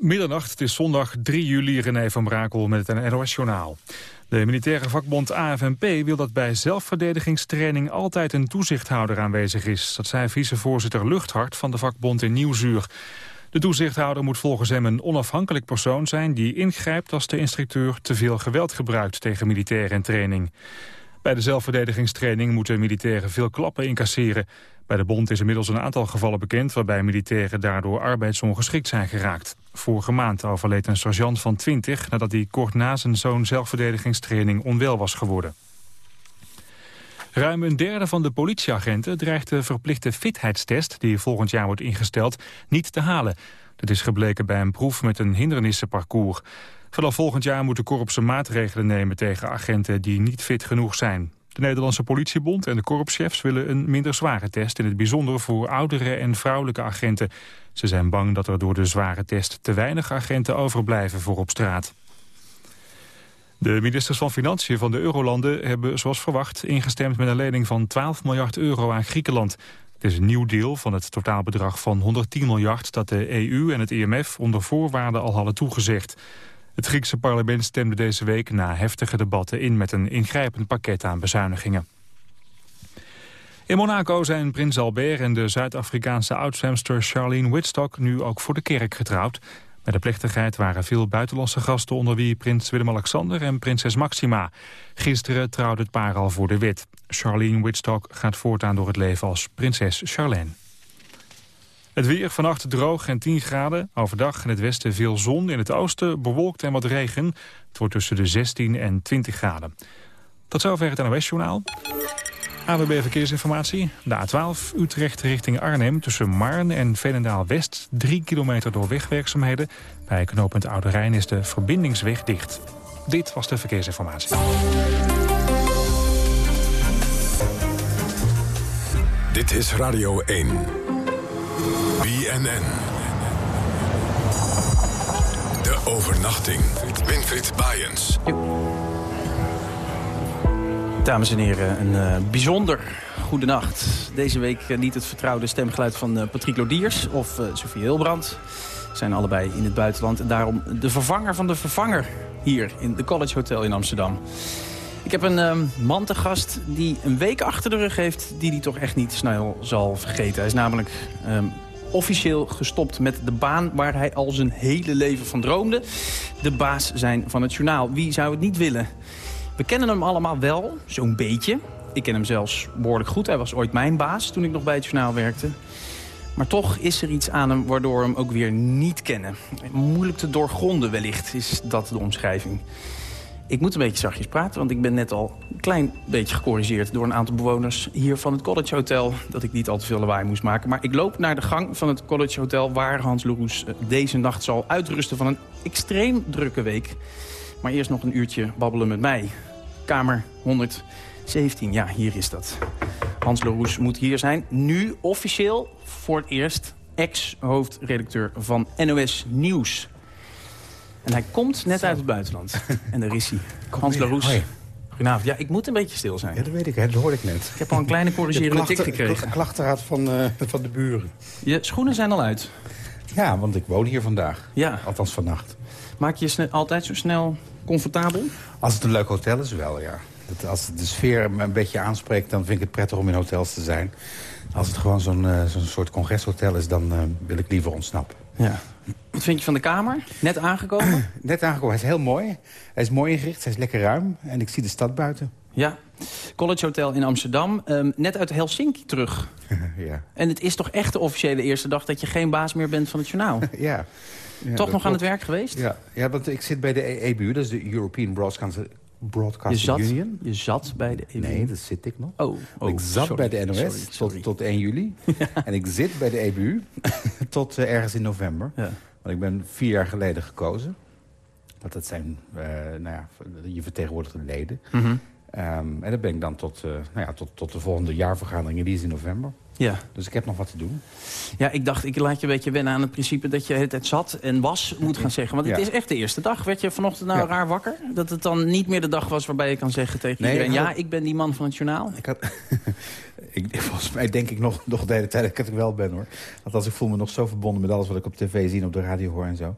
Middernacht, het is zondag 3 juli, René van Brakel met het NOS-journaal. De militaire vakbond AFNP wil dat bij zelfverdedigingstraining altijd een toezichthouder aanwezig is. Dat zei vicevoorzitter Luchthart van de vakbond in Nieuwzuur. De toezichthouder moet volgens hem een onafhankelijk persoon zijn die ingrijpt als de instructeur te veel geweld gebruikt tegen militairen in training. Bij de zelfverdedigingstraining moeten militairen veel klappen incasseren. Bij de bond is inmiddels een aantal gevallen bekend... waarbij militairen daardoor arbeidsongeschikt zijn geraakt. Vorige maand overleed een sergeant van 20... nadat hij kort na zijn zoon zelfverdedigingstraining onwel was geworden. Ruim een derde van de politieagenten dreigt de verplichte fitheidstest... die volgend jaar wordt ingesteld, niet te halen. Dat is gebleken bij een proef met een hindernissenparcours. Vanaf volgend jaar moeten korpsen maatregelen nemen tegen agenten die niet fit genoeg zijn. De Nederlandse politiebond en de korpschefs willen een minder zware test... in het bijzonder voor oudere en vrouwelijke agenten. Ze zijn bang dat er door de zware test te weinig agenten overblijven voor op straat. De ministers van Financiën van de Eurolanden hebben zoals verwacht ingestemd met een lening van 12 miljard euro aan Griekenland. Het is een nieuw deel van het totaalbedrag van 110 miljard dat de EU en het IMF onder voorwaarden al hadden toegezegd. Het Griekse parlement stemde deze week na heftige debatten in met een ingrijpend pakket aan bezuinigingen. In Monaco zijn prins Albert en de Zuid-Afrikaanse oudzwemster Charlene Whitstock nu ook voor de kerk getrouwd. Bij de plechtigheid waren veel buitenlandse gasten onder wie prins Willem-Alexander en prinses Maxima. Gisteren trouwde het paar al voor de wet. Charlene Whitstock gaat voortaan door het leven als prinses Charlene. Het weer vannacht droog en 10 graden. Overdag in het westen veel zon. In het oosten bewolkt en wat regen. Het wordt tussen de 16 en 20 graden. Tot zover het NOS-journaal. AWB Verkeersinformatie. De A12 Utrecht richting Arnhem tussen Marn en Veenendaal-West. 3 kilometer door wegwerkzaamheden. Bij knooppunt Oude Rijn is de verbindingsweg dicht. Dit was de verkeersinformatie. Dit is Radio 1. BNN. De overnachting. Winfried Bajens. Dames en heren, een uh, bijzonder goede nacht. Deze week uh, niet het vertrouwde stemgeluid van uh, Patrick Lodiers of Sofie Hilbrand. Zijn allebei in het buitenland en daarom de vervanger van de vervanger hier in de College Hotel in Amsterdam. Ik heb een man te gast die een week achter de rug heeft... die hij toch echt niet snel zal vergeten. Hij is namelijk um, officieel gestopt met de baan waar hij al zijn hele leven van droomde. De baas zijn van het journaal. Wie zou het niet willen? We kennen hem allemaal wel, zo'n beetje. Ik ken hem zelfs behoorlijk goed. Hij was ooit mijn baas toen ik nog bij het journaal werkte. Maar toch is er iets aan hem waardoor we hem ook weer niet kennen. Moeilijk te doorgronden wellicht, is dat de omschrijving. Ik moet een beetje zachtjes praten, want ik ben net al een klein beetje gecorrigeerd... door een aantal bewoners hier van het College Hotel... dat ik niet al te veel lawaai moest maken. Maar ik loop naar de gang van het College Hotel... waar Hans Leroes eh, deze nacht zal uitrusten van een extreem drukke week. Maar eerst nog een uurtje babbelen met mij. Kamer 117, ja, hier is dat. Hans Leroes moet hier zijn. Nu officieel voor het eerst ex-hoofdredacteur van NOS Nieuws. En hij komt net uit het buitenland. En daar is hij. Hans Laroes. Goedenavond. Ja, ik moet een beetje stil zijn. Ja, dat weet ik. Dat hoorde ik net. Ik heb al een kleine corrigerende tik gekregen. De klachtenraad van, uh, van de buren. Je schoenen zijn al uit. Ja, want ik woon hier vandaag. Ja. Althans vannacht. Maak je je altijd zo snel comfortabel? Als het een leuk hotel is wel, ja. Dat als de sfeer me een beetje aanspreekt, dan vind ik het prettig om in hotels te zijn. Als het gewoon zo'n uh, zo'n soort congreshotel is, dan uh, wil ik liever ontsnappen. Ja. Wat vind je van de kamer? Net aangekomen? Net aangekomen. Hij is heel mooi. Hij is mooi ingericht. Hij is lekker ruim. En ik zie de stad buiten. Ja. College Hotel in Amsterdam. Um, net uit Helsinki terug. ja. En het is toch echt de officiële eerste dag... dat je geen baas meer bent van het journaal? ja. ja toch nog aan het werk geweest? Ja. ja, want ik zit bij de EBU. Dat is de European Broadcasting Broadcasting je zat, Union. Je zat bij de EBU? Nee, dat zit ik nog. Oh, oh ik zat sorry, bij de NOS sorry, sorry. Tot, tot 1 juli. En ik zit bij de EBU tot uh, ergens in november. Ja. Want ik ben vier jaar geleden gekozen. Want dat zijn uh, nou ja, je vertegenwoordigde leden. Mm -hmm. um, en dat ben ik dan tot, uh, nou ja, tot, tot de volgende jaarvergadering. En die is in november. Ja. Dus ik heb nog wat te doen. Ja, ik dacht, ik laat je een beetje wennen aan het principe... dat je het zat en was moet gaan zeggen. Want het Ja. is echt de eerste dag. Werd je vanochtend nou Ja. raar wakker? Dat het dan niet meer de dag was waarbij je kan zeggen tegen Nee, iedereen... ik ja, ik ben die man van het journaal. Ik had, ik, volgens mij denk ik nog, nog de hele tijd dat ik er wel ben, hoor. Want als ik voel me nog zo verbonden met alles wat ik op tv zie... en op de radio hoor en zo.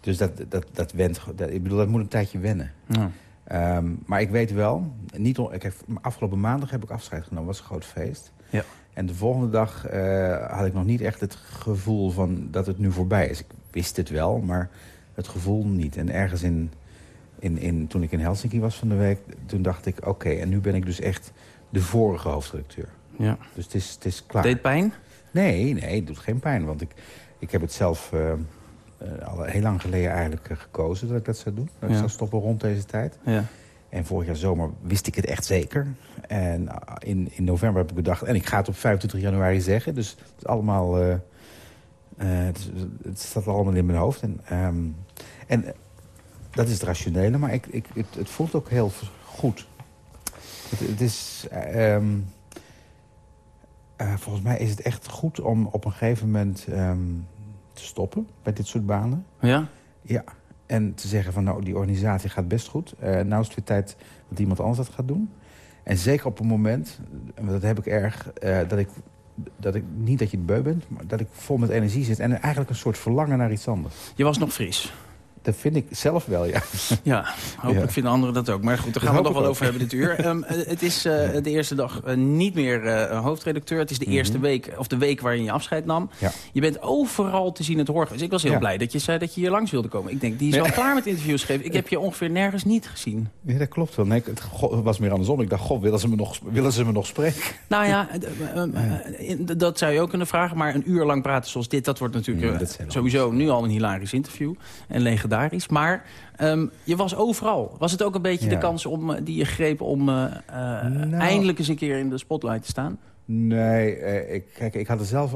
Dus dat, dat, dat went... Dat, ik bedoel, dat moet een tijdje wennen. Ja. Ehm, maar ik weet wel... Niet, on- ik heb, afgelopen maandag heb ik afscheid genomen. was een groot feest. Ja. En de volgende dag eh, had ik nog niet echt het gevoel van dat het nu voorbij is. Ik wist het wel, maar het gevoel niet. En ergens in, in, in, toen ik in Helsinki was van de week... toen dacht ik, oké, en nu ben ik dus echt de vorige hoofdredacteur. ja. Dus het is, het is klaar. Deed pijn? Nee, nee, het doet geen pijn. Want ik, ik heb het zelf eh, eh, al heel lang geleden eigenlijk gekozen dat ik dat zou doen. Dat ik zou stoppen rond deze tijd. Ja. En vorig jaar zomer wist ik het echt zeker. En ah, in, in november heb ik bedacht... en ik ga het op 25 januari zeggen. Dus het is allemaal... eh, eh, het, staat allemaal in mijn hoofd. En, ehm, en eh, dat is het rationele. Maar ik, ik, het, het voelt ook heel goed. Het, het is... eh, ehm, eh, volgens mij is het echt goed om op een gegeven moment ehm, te stoppen... bij dit soort banen. Ja? Ja, en te zeggen van nou, die organisatie gaat best goed. Eh nou is het weer tijd dat iemand anders dat gaat doen. En zeker op een moment, en dat heb ik erg, eh, dat, ik, dat ik niet dat je het beu bent... maar dat ik vol met energie zit en eigenlijk een soort verlangen naar iets anders. Je was nog fris. Dat vind ik zelf wel, ja. Ja, hopelijk Ja. vinden anderen dat ook. Maar goed, daar Dat gaan we het nog wel over hebben dit uur. Ehm, eh, het is eh, de eerste dag eh, niet meer hoofdredacteur. Het is de eerste week, of de week waarin je afscheid nam. Mhm. Ja. Je bent overal te zien het horen. Dus ik was heel Ja. blij dat je zei dat je hier langs wilde komen. Ik denk, die is wel klaar met interviews geven. Ik heb je ongeveer nergens niet gezien. Ja, dat klopt wel. Nee, het was meer andersom. Ik dacht, god, willen ze me nog, willen ze me nog spreken? Nou ja, dat zou je ook kunnen vragen. Maar een uur lang praten zoals dit, dat wordt natuurlijk dat sowieso nu al een hilarisch interview. En legendarisch. Maar ehm, je was overal. Was het ook een beetje Ja. de kans om, eh, die je greep om eh, eh, Nou. eindelijk eens een keer in de spotlight te staan? Nee, eh, ik, kijk, ik had er zelf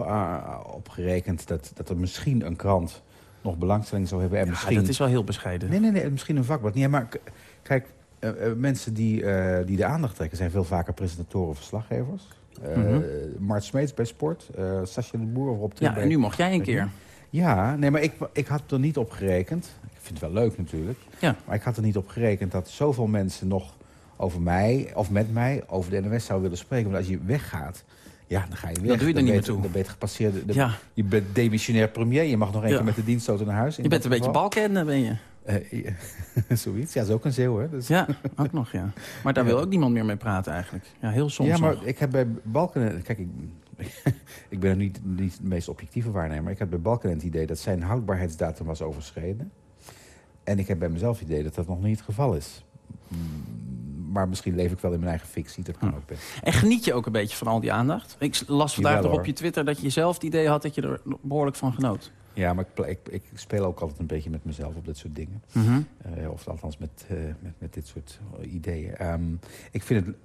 op gerekend dat, dat er misschien een krant nog belangstelling zou hebben. En Ja, misschien dat is wel heel bescheiden. Nee, nee, nee, misschien een vakblad. Nee, maar kijk, mensen die, die de aandacht trekken... zijn veel vaker presentatoren of verslaggevers. Mhm. Mart Smeets bij Sport, Sascha de Boer of Rob Ja, en nu mocht jij een keer. Ja, nee, maar ik, ik had er niet op gerekend. Ik vind het wel leuk natuurlijk. Ja. Maar ik had er niet op gerekend dat zoveel mensen nog over mij... of met mij over de NOS zouden willen spreken. Want als je weggaat... Ja, dan ga je weg. Dan doe je er niet meer toe. Dan ben je gepasseerd. de- Ja. Je bent demissionair premier. Je mag nog één Ja. keer met de dienstauto naar huis. Je bent een beetje balken, ben je. Ja, zoiets. Ja, dat is ook een zeeuw, hè? Dus... Ja, ook nog, ja. Maar daar Ja. wil ook niemand meer mee praten eigenlijk. Ja, heel soms ja, maar nog. ik heb bij Balken... Kijk, ik, ik ben er niet, niet de meest objectieve waarnemer. Ik heb bij Balken het idee dat zijn houdbaarheidsdatum was overschreden. En ik heb bij mezelf het idee dat dat nog niet het geval is. Maar misschien leef ik wel in mijn eigen fictie. Dat kan Hm. ook best. En geniet je ook een beetje van al die aandacht? Ik las vandaag nog op je Twitter dat je zelf het idee had dat je er behoorlijk van genoot. Ja, maar ik, ik, ik speel ook altijd een beetje met mezelf op dit soort dingen. Mhm. Eh, of althans met, eh, met, met dit soort eh, ideeën. Ehm, ik vind het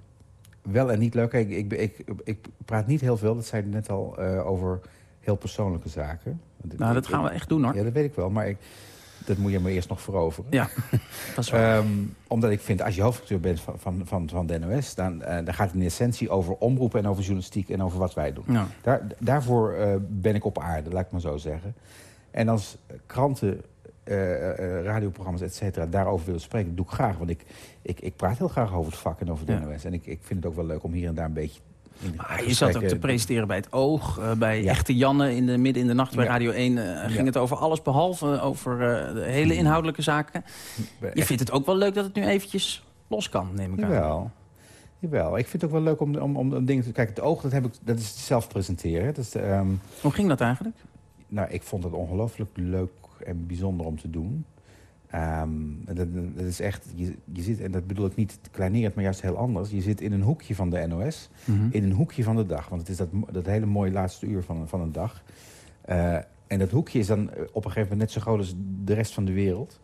wel en niet leuk. Ik, ik, ik, ik praat niet heel veel, dat zei ik net al, over heel persoonlijke zaken. Nou, dat gaan we echt doen hoor. Ja, dat weet ik wel, maar ik, dat moet je me eerst nog veroveren. Ja, dat is waar. Ehm, omdat ik vind, als je hoofdredacteur bent van, van, van, van de NOS... Dan, eh, dan gaat het in essentie over omroepen en over journalistiek... en over wat wij doen. Ja. Daar, daarvoor eh, ben ik op aarde, laat ik maar zo zeggen. En als kranten, eh, radioprogramma's, et cetera, daarover willen spreken, doe ik graag. Want ik, ik, ik praat heel graag over het vak en over de Ja. NOS. En ik, ik vind het ook wel leuk om hier en daar een beetje... Maar je zat ook te presenteren bij het Oog, eh, bij Ja. Echte Janne in de midden in de nacht bij Ja. Radio 1. eh, ging Ja. het over alles behalve over eh, de hele inhoudelijke zaken. Je vindt het ook wel leuk dat het nu eventjes los kan, neem ik aan. Jawel. Jawel. Ik vind het ook wel leuk om, om, om, om dingen te... Kijk, het oog, dat, heb ik, dat is zelf presenteren. Dat is ehm, Hoe ging dat eigenlijk? Nou, ik vond het ongelooflijk leuk en bijzonder om te doen. Ehm, dat, dat is echt, je, je zit, en dat bedoel ik niet kleinerend, maar juist heel anders. Je zit in een hoekje van de NOS, in een hoekje van de dag. Want het is dat, dat hele mooie laatste uur van, van een dag. Eh, en dat hoekje is dan eh, op een gegeven moment net zo groot als de rest van de wereld.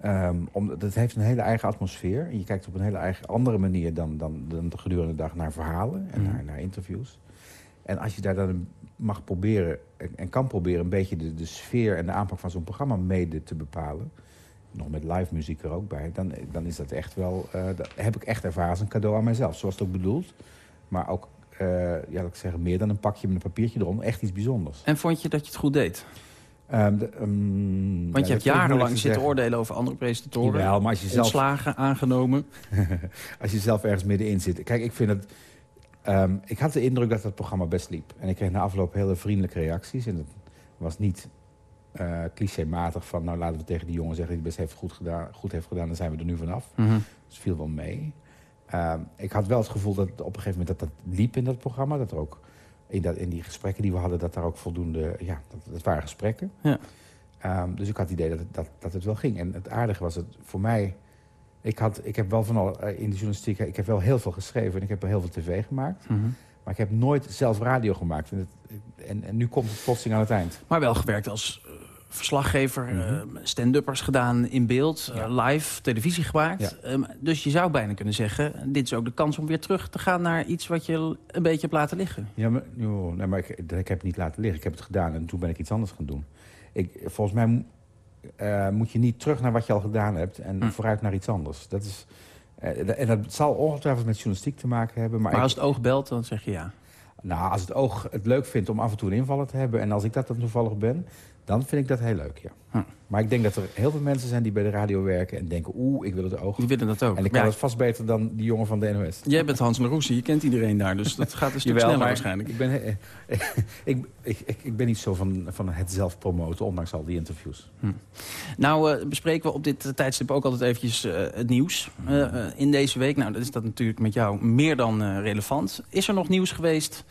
Ehm omdat het heeft een hele eigen atmosfeer. En je kijkt op een hele eigen andere manier dan, dan, dan de gedurende de dag naar verhalen en Mhm. naar, naar interviews. En als je daar dan mag proberen en, en kan proberen een beetje de, de sfeer en de aanpak van zo'n programma mede te bepalen. Nog met live muziek er ook bij. Dan, dan is dat echt wel, eh, dat heb ik echt ervaren als een cadeau aan mezelf. Zoals het ook bedoeld. Maar ook, eh, ja, laat ik zeggen, meer dan een pakje met een papiertje erom. Echt iets bijzonders. En vond je dat je het goed deed? Ehm, de, ehm, ja, Want dat je hebt jarenlang zitten zeggen. oordelen over andere presentatoren. Jawel, maar als je zelf Ontslagen, aangenomen. als je zelf ergens middenin zit. Kijk, ik vind het... Ehm, ik had de indruk dat het programma best liep. En ik kreeg na afloop hele vriendelijke reacties. En het was niet uh, clichématig van... nou, laten we tegen die jongen zeggen die het best heeft goed, gedaan, goed heeft gedaan... dan zijn we er nu vanaf. Mhm. Dus het viel wel mee. Ehm, ik had wel het gevoel dat op een gegeven moment dat dat liep in dat programma. Dat er ook in, dat, in die gesprekken die we hadden... dat daar ook voldoende... ja, dat, dat waren gesprekken. Ja. Ehm, dus ik had het idee dat het, dat, dat het wel ging. En het aardige was het voor mij... Ik, had, ik heb wel van al eh, in de journalistiek... ik heb wel heel veel geschreven en ik heb wel heel veel tv gemaakt. Mhm. Maar ik heb nooit zelf radio gemaakt. En, het, en, en nu komt het plotseling aan het eind. Maar wel gewerkt als verslaggever, uh, stand-uppers gedaan in beeld, Ja. uh, live, televisie gemaakt. Ja. Um, dus je zou bijna kunnen zeggen, dit is ook de kans om weer terug te gaan naar iets wat je een beetje hebt laten liggen. Ja, maar, joh, nee, maar ik, ik heb het niet laten liggen. Ik heb het gedaan en toen ben ik iets anders gaan doen. Ik, volgens mij eh, moet je niet terug naar wat je al gedaan hebt en Hm. vooruit naar iets anders. Dat is, eh, en dat zal ongetwijfeld met journalistiek te maken hebben. Maar, Maar ik- als het oog belt, dan zeg je ja. nou, als het oog het leuk vindt om af en toe een invaller te hebben... en als ik dat dan toevallig ben, dan vind ik dat heel leuk, ja. Hm. Maar ik denk dat er heel veel mensen zijn die bij de radio werken... en denken, oeh, ik wil het oog. Die willen dat ook. En ik kan Ja, het vast beter dan die jongen van de NOS. Jij bent Hans Laroussi, je kent iedereen daar, dus dat gaat een stuk Jawel, sneller waarschijnlijk. Ik ben, eh, ik, ik, ik, ik ben niet zo van, van het zelf promoten, ondanks al die interviews. Nou eh, bespreken we op dit tijdstip ook altijd eventjes eh, het nieuws. Eh, eh, in deze week, nou dat is dat natuurlijk met jou meer dan eh, relevant. Is er nog nieuws geweest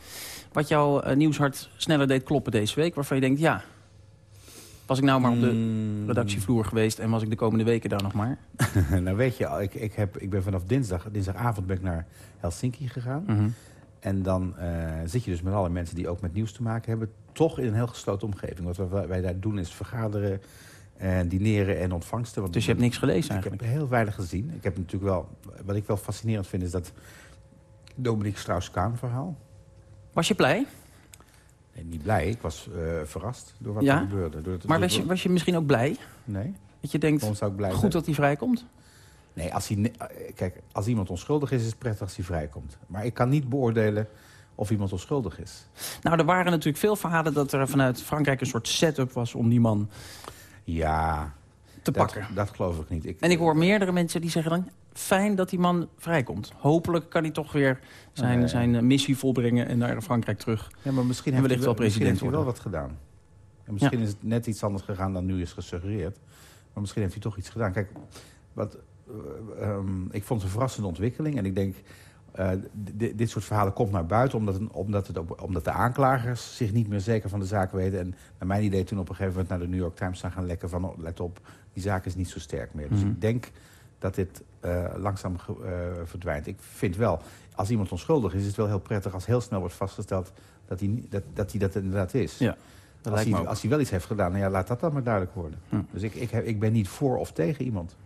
wat jouw eh, nieuwshart sneller deed kloppen deze week? Waarvan je denkt, ja, was ik nou maar op de Mm. redactievloer geweest... en was ik de komende weken daar nog maar? nou weet je, ik, ik, heb, ik ben vanaf dinsdag, dinsdagavond ben ik naar Helsinki gegaan. Mhm. En dan eh, zit je dus met alle mensen die ook met nieuws te maken hebben... toch in een heel gesloten omgeving. Wat wij, wij daar doen is vergaderen en dineren en ontvangsten. Want Dus je hebt niks gelezen Ik heb eigenlijk? heel weinig gezien. Ik heb natuurlijk wel, wat ik wel fascinerend vind is dat Dominique Strauss-Kaan verhaal. Was je blij? Nee, niet blij, ik was eh, verrast door wat Ja? er gebeurde. Door het- Maar door- was je, was je misschien ook blij? Nee, Dat je denkt, waarom zou ik blij goed zijn? dat hij vrijkomt? Nee, als hij, eh, kijk, als iemand onschuldig is, is het prettig als hij vrijkomt. Maar ik kan niet beoordelen of iemand onschuldig is. Nou, er waren natuurlijk veel verhalen dat er vanuit Frankrijk een soort setup was om die man Ja, te dat, pakken. dat geloof ik niet. Ik, En ik hoor meerdere mensen die zeggen dan... fijn dat die man vrijkomt. Hopelijk kan hij toch weer zijn, zijn missie volbrengen... en naar Frankrijk terug. Ja, maar misschien En heeft, wellicht hij wel misschien heeft hij president wel wat gedaan. En misschien is het net iets anders gegaan dan nu is gesuggereerd. Maar misschien heeft hij toch iets gedaan. Kijk, wat, eh, ehm, ik vond het een verrassende ontwikkeling. En ik denk, eh, di- dit soort verhalen komt naar buiten... Omdat, een- omdat, het, op- omdat de aanklagers zich niet meer zeker van de zaak weten. En naar mijn idee toen op een gegeven moment naar de New York Times zijn gaan lekken... van oh, let op, die zaak is niet zo sterk meer. Dus Mhm. ik denk dat dit eh, langzaam eh, verdwijnt. Ik vind wel, als iemand onschuldig is... is het wel heel prettig als heel snel wordt vastgesteld... dat hij, dat, dat, hij dat inderdaad is. Ja, Als hij, als hij wel iets heeft gedaan, nou ja, laat dat dan maar duidelijk worden. Hm. Dus ik, ik, heb, ik ben niet voor of tegen iemand.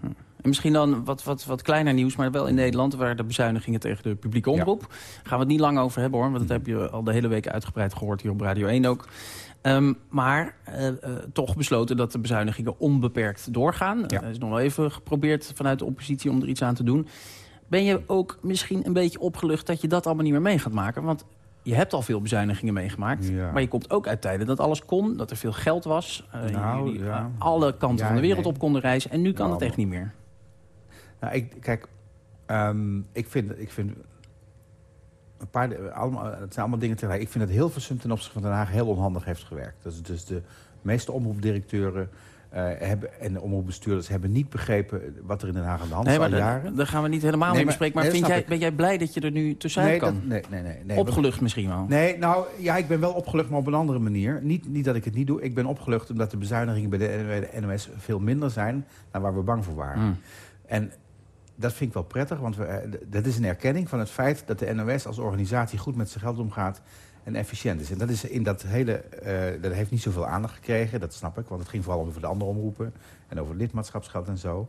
En misschien dan wat, wat, wat kleiner nieuws, maar wel in Nederland... waar de bezuinigingen tegen de publieke omroep. Gaan we het niet lang over hebben, hoor. Want dat heb je al de hele week uitgebreid gehoord hier op Radio 1 ook. Ehm, maar eh, eh, toch besloten dat de bezuinigingen onbeperkt doorgaan. Ja. Er is nog wel even geprobeerd vanuit de oppositie om er iets aan te doen. Ben je ook misschien een beetje opgelucht dat je dat allemaal niet meer mee gaat maken? Want je hebt al veel bezuinigingen meegemaakt. Ja. Maar je komt ook uit tijden dat alles kon. Dat er veel geld was. eh, Nou, jullie ja. alle kanten Ja, van de wereld nee. op konden reizen. En nu kan Ja, het echt niet meer. Nou, ik, kijk, ehm, ik, vind, ik vind een paar, allemaal, het zijn allemaal dingen tegelijk. Ik vind dat Hilversum ten opzichte van Den Haag heel onhandig heeft gewerkt. Dus, dus de meeste omroepdirecteuren eh, hebben, en de omroepbestuurders hebben niet begrepen wat er in Den Haag aan de hand is Nee, al jaren. daar gaan we niet helemaal Nee, mee maar- bespreken. Maar nee, vind dat jij, ben jij blij dat je er nu tussenuit nee, kan? dat, nee, nee, nee, Opgelucht misschien wel. Nee, nou ja, ik ben wel opgelucht, maar op een andere manier. Niet, niet dat ik het niet doe. Ik ben opgelucht omdat de bezuinigingen bij de, de NOS veel minder zijn dan waar we bang voor waren. Mm. En dat vind ik wel prettig, want we, eh, dat is een erkenning van het feit dat de NOS als organisatie goed met zijn geld omgaat en efficiënt is. En dat is in dat hele, eh, dat heeft niet zoveel aandacht gekregen, dat snap ik, want het ging vooral over de andere omroepen en over lidmaatschapsgeld en zo.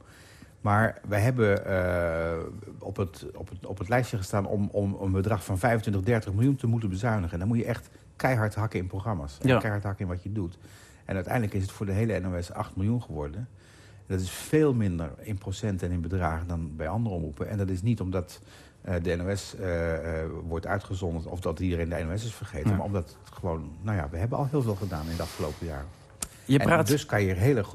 Maar wij hebben eh, op, het, op, het, op het lijstje gestaan om, om een bedrag van 25, 30 miljoen te moeten bezuinigen. En dan moet je echt keihard hakken in programma's. En Ja. keihard hakken in wat je doet. En uiteindelijk is het voor de hele NOS 8 miljoen geworden. En dat is veel minder in procent en in bedragen dan bij andere omroepen. En dat is niet omdat eh, de NOS eh, eh, wordt uitgezonden of dat iedereen de NOS is vergeten. Ja. Maar omdat het gewoon, nou ja, we hebben al heel veel gedaan in de afgelopen jaren. Je En praat, dus kan je, hele,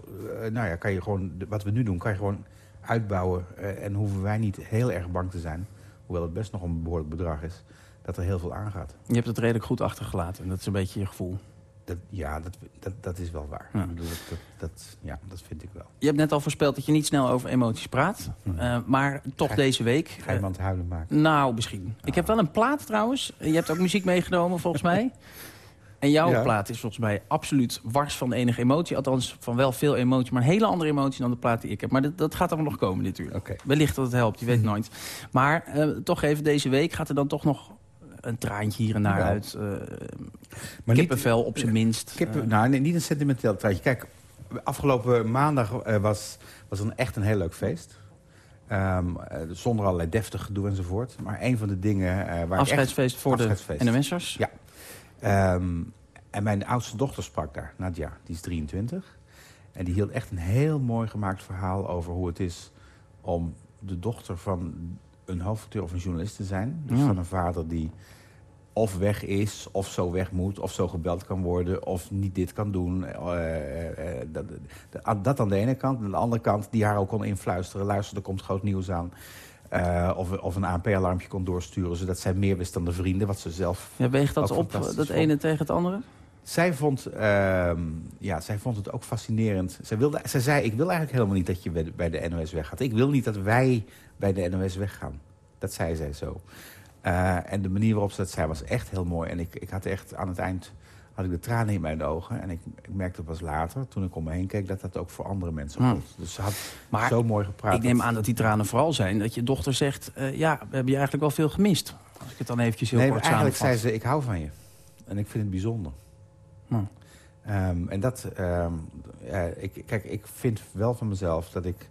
nou ja, kan je gewoon, wat we nu doen, kan je gewoon uitbouwen. en hoeven wij niet heel erg bang te zijn, hoewel het best nog een behoorlijk bedrag is, dat er heel veel aangaat. Je hebt het redelijk goed achtergelaten. Dat is een beetje je gevoel. Dat, ja, dat, dat, dat is wel waar. Ja. Ik bedoel, dat, dat, dat- ja, dat vind ik wel. Je hebt net al voorspeld dat je niet snel over emoties praat. Eh, maar toch Ga deze week... Ga je hem aan het huilen maken? Nou, misschien. Ik heb wel een plaat trouwens. Je hebt ook muziek meegenomen, volgens mij. En jouw Ja. plaat is volgens mij absoluut wars van enige emotie. Althans, van wel veel emotie, maar een hele andere emotie dan de plaat die ik heb. Maar dat, dat gaat allemaal nog komen dit uur. Oké. Wellicht dat het helpt, je weet het nooit. Maar eh, toch even deze week gaat er dan toch nog een traantje hier en daar uit. eh Maar niet- kippenvel op zijn minst. Kippen, Eh, nou, nee, niet een sentimenteel traantje. Kijk, afgelopen maandag eh, was, was een echt een heel leuk feest. Ehm, eh, zonder allerlei deftig gedoe enzovoort. Maar een van de dingen eh, waar echt... afscheidsfeest voor Afscheidsfeest. de NMS'ers. Ja. Ehm, en mijn oudste dochter sprak daar, Nadja. Die is 23. En die hield echt een heel mooi gemaakt verhaal over hoe het is... om de dochter van een hoofdacteur of een journalist te zijn. Dus Ja. van een vader die of weg is, of zo weg moet... of zo gebeld kan worden, of niet dit kan doen. Eh, eh, eh, dat, dat- aan de ene kant. En aan de andere kant, die haar ook kon influisteren. Luister, er komt groot nieuws aan. Of, of een ANP-alarmpje kon doorsturen... zodat zij meer wist dan de vrienden, wat ze zelf Ja, weegt dat op, dat vond. ene tegen het andere? zij vond, ehm, ja, zij vond het ook fascinerend. Zij, wilde, zij zei, ik wil eigenlijk helemaal niet dat je bij de- bij de NOS weggaat. Ik wil niet dat wij bij de NOS weggaan. Dat zei zij zo. Eh, en de manier waarop ze dat zei was echt heel mooi. En ik, ik had echt aan het eind had ik de tranen in mijn ogen. En ik, ik merkte pas later, toen ik om me heen keek... dat dat ook voor andere mensen Hmm. gold. Dus ze had Maar zo mooi gepraat. Ik neem aan dat die tranen vooral zijn dat je dochter zegt... eh, ja, we hebben je eigenlijk wel veel gemist. Als ik het dan eventjes heel Nee, kort eigenlijk zei ze, ik hou van je. En ik vind het bijzonder. Hm. Ehm, en dat, ehm, ja, ik, kijk, ik vind wel van mezelf dat ik...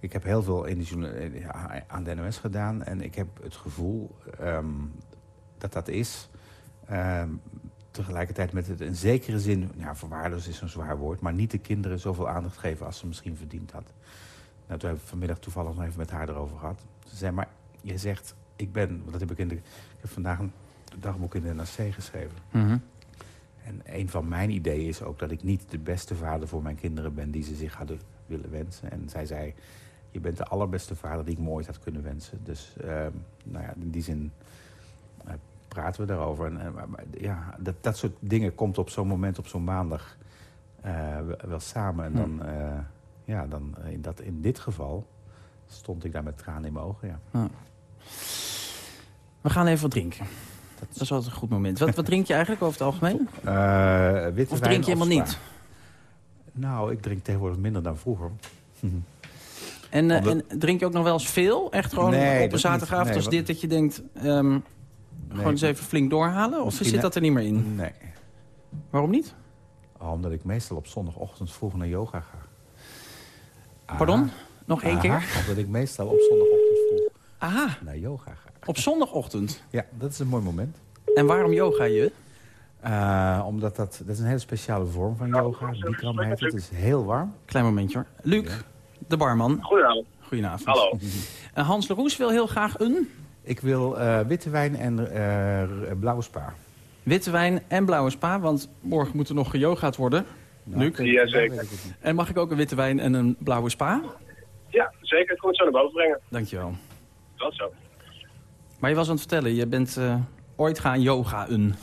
Ik heb heel veel in de eh, aan de NOS gedaan. En ik heb het gevoel ehm, dat dat is. ehm, tegelijkertijd met het in zekere zin... Ja, verwaarloos is een zwaar woord. Maar niet de kinderen zoveel aandacht geven als ze misschien verdiend had. Nou, toen heb ik vanmiddag toevallig nog even met haar erover gehad. Ze zei, maar je zegt, ik ben... want Dat heb ik, in de, ik heb vandaag een dagboek in de NRC geschreven. Mhm. En een van mijn ideeën is ook dat ik niet de beste vader voor mijn kinderen ben die ze zich hadden willen wensen. En zij zei, je bent de allerbeste vader die ik me ooit had kunnen wensen. Dus ehm, nou ja, in die zin eh, praten we daarover. En, maar- maar ja, dat, dat soort dingen komt op zo'n moment, op zo'n maandag, eh, wel- samen. En dan, eh, ja, dan eh, in, dat, in dit geval stond ik daar met tranen in mijn ogen, ja. We gaan even wat drinken. Dat is altijd een goed moment. Wat, wat drink je eigenlijk over het algemeen? Eh, witte Of drink je helemaal niet? Nou, ik drink tegenwoordig minder dan vroeger. En, eh, Omdat- en drink je ook nog wel eens veel? Echt gewoon Nee, op een zaterdagavond. Nee, als dit dat je denkt... ehm, gewoon eens even flink doorhalen? Of zit dat er niet meer in? Nee. Waarom niet? Oh, omdat ik meestal op zondagochtend vroeg naar yoga ga. Aha. Pardon? Nog één Aha, keer? Omdat ik meestal op zondagochtend vroeg Aha, naar yoga ga. op zondagochtend. Ja, dat is een mooi moment. En waarom yoga je? Eh, omdat dat, dat is een hele speciale vorm van yoga. Bikram heet het. Het is heel warm. Klein momentje hoor. Luc, de barman. Goedenavond. Goedenavond. Hallo. En Hans Leroes wil heel graag een Ik wil eh, witte wijn en eh, blauwe spa. witte wijn en blauwe spa. Want morgen moet er nog geyogaad worden. Nou, Luc? Ja, zeker. En mag ik ook een witte wijn en een blauwe spa? Ja, zeker. Ik kom het zo naar boven brengen. Dankjewel. Dat zo. Maar je was aan het vertellen, je bent eh, ooit gaan yoga een.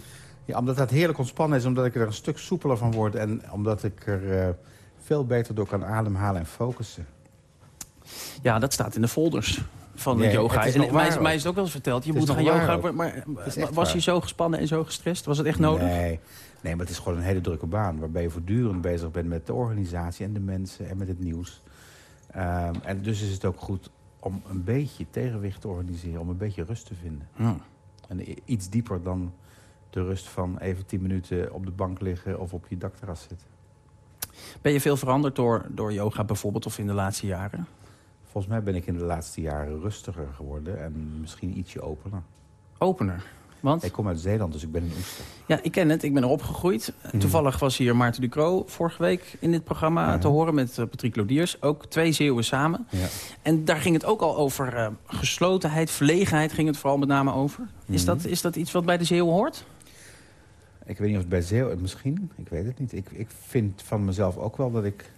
Ja, omdat dat heerlijk ontspannen is. Omdat ik er een stuk soepeler van word. En omdat ik er eh, veel beter door kan ademhalen en focussen. Ja, dat staat in de folders van Nee, de yoga. het is En mij, waar mij is het ook wel eens verteld, je is moet gaan waar yoga. Maar, is was waar. je zo gespannen en zo gestrest? Was het echt nodig? Nee. nee, maar het is gewoon een hele drukke baan. Waarbij je voortdurend bezig bent met de organisatie en de mensen en met het nieuws. Ehm, en dus is het ook goed om een beetje tegenwicht te organiseren. Om een beetje rust te vinden. En iets dieper dan de rust van even tien minuten op de bank liggen of op je dakterras zitten. Ben je veel veranderd door, door yoga bijvoorbeeld of in de laatste jaren? Volgens mij ben ik in de laatste jaren rustiger geworden en misschien ietsje opener. Opener. Want? Ik kom uit Zeeland, dus ik ben een oester. Ja, ik ken het. Ik ben er opgegroeid. Mhm. Toevallig was hier Maarten Ducro vorige week in dit programma te horen met eh, Patrick Lodiers. Ook twee Zeeuwen samen. Ja. En daar ging het ook al over eh, geslotenheid, verlegenheid ging het vooral met name over. Is, Mhm. dat, is dat iets wat bij de Zeeuwen hoort? Ik weet niet of het bij Zeeuw... Misschien, ik weet het niet. Ik, ik vind van mezelf ook wel dat ik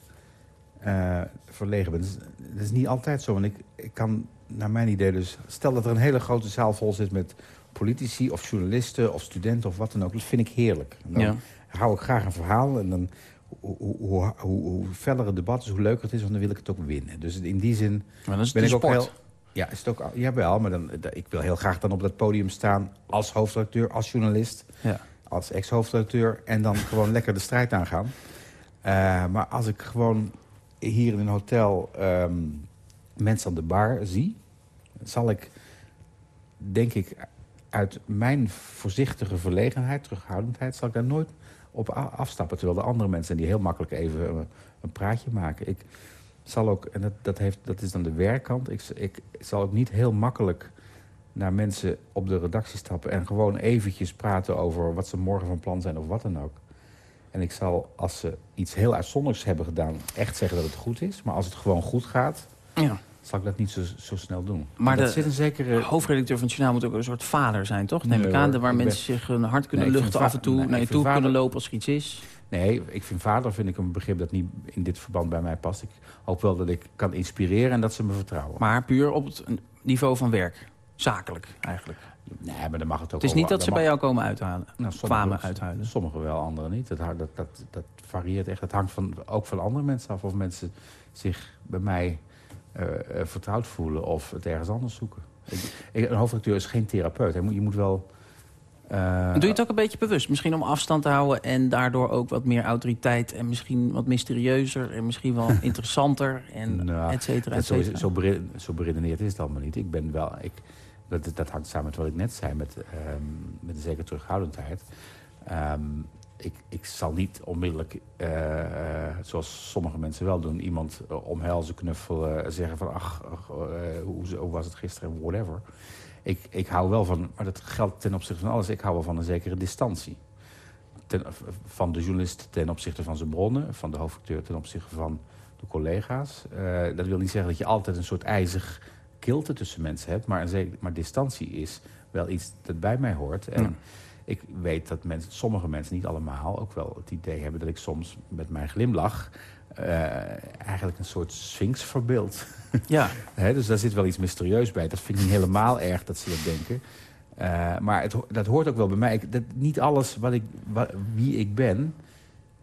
eh, verlegen ben. Dat is, dat is niet altijd zo, want ik, ik kan naar mijn idee dus... Stel dat er een hele grote zaal vol zit met politici of journalisten of studenten of wat dan ook. Dat vind ik heerlijk. Dan Ja. hou ik graag een verhaal en dan... Hoe, hoe, hoe, hoe, feller het debat is, hoe leuker het is, want dan wil ik het ook winnen. Dus in die zin Maar dat is ben ik ook heel... Ja, is het ook, jawel, maar dan, ik wil heel graag dan op dat podium staan... als hoofdredacteur, als journalist, Ja. als ex-hoofdredacteur... en dan gewoon lekker de strijd aangaan. Eh, maar als ik gewoon hier in een hotel ehm, mensen aan de bar zie... zal ik, denk ik, uit mijn voorzichtige verlegenheid, terughoudendheid... zal ik daar nooit op afstappen. Terwijl de andere mensen die heel makkelijk even een, een praatje maken. Ik zal ook, en dat, dat, heeft, dat is dan de werkkant... Ik, ik zal ook niet heel makkelijk naar mensen op de redactie stappen... en gewoon eventjes praten over wat ze morgen van plan zijn of wat dan ook. En ik zal, als ze iets heel uitzonderlijks hebben gedaan... echt zeggen dat het goed is. Maar als het gewoon goed gaat, Ja. zal ik dat niet zo, zo snel doen. Maar dat de- zit een zekere... Hoofdredacteur van het journaal moet ook een soort vader zijn, toch? Neem Nee, ik aan, waar ik ben- mensen zich hun hart kunnen Nee, luchten af en toe... nee, naar je toe kunnen lopen als er iets is. Nee, ik vind vader vind ik een begrip dat niet in dit verband bij mij past. Ik hoop wel dat ik kan inspireren en dat ze me vertrouwen. Maar puur op het niveau van werk. Zakelijk, eigenlijk. nee, maar dan mag het ook Het is niet dat ze bij jou komen uithalen. nou, sommige- kwamen uithuilen. Sommigen wel, anderen niet. Dat, dat, dat, dat varieert echt. Dat hangt van, ook van andere mensen af. Of mensen zich bij mij eh, eh, vertrouwd voelen of het ergens anders zoeken. Ik, ik- een hoofdredacteur is geen therapeut. Je moet wel... eh, Doe je het ook een beetje bewust? Misschien om afstand te houden en daardoor ook wat meer autoriteit... en misschien wat mysterieuzer en misschien wel interessanter en Nou, et cetera, et cetera. zo, zo beredeneerd is het allemaal niet. Ik ben wel... Ik, dat, dat hangt samen met wat ik net zei, met, ehm, met een zekere terughoudendheid. Ehm, ik, ik zal niet onmiddellijk, eh, eh, zoals sommige mensen wel doen... iemand eh, omhelzen, knuffelen, zeggen van... ach, hoe, was het gisteren, whatever. Ik, ik hou wel van, maar dat geldt ten opzichte van alles... ik hou wel van een zekere distantie. Ten, van de journalist ten opzichte van zijn bronnen... van de hoofdredacteur ten opzichte van de collega's. Dat wil niet zeggen dat je altijd een soort ijzig kilte tussen mensen hebt... maar, een zeker, maar distantie is wel iets dat bij mij hoort. En Ja. ik weet dat mensen, sommige mensen, niet allemaal... ook wel het idee hebben dat ik soms met mijn glimlach... eh, eigenlijk een soort sphinx verbeeld. Ja, Hè, dus daar zit wel iets mysterieus bij. Dat vind ik niet helemaal erg dat ze dat denken. Eh, maar het, dat hoort ook wel bij mij. Ik, dat, niet alles wat ik, wa- wie ik ben...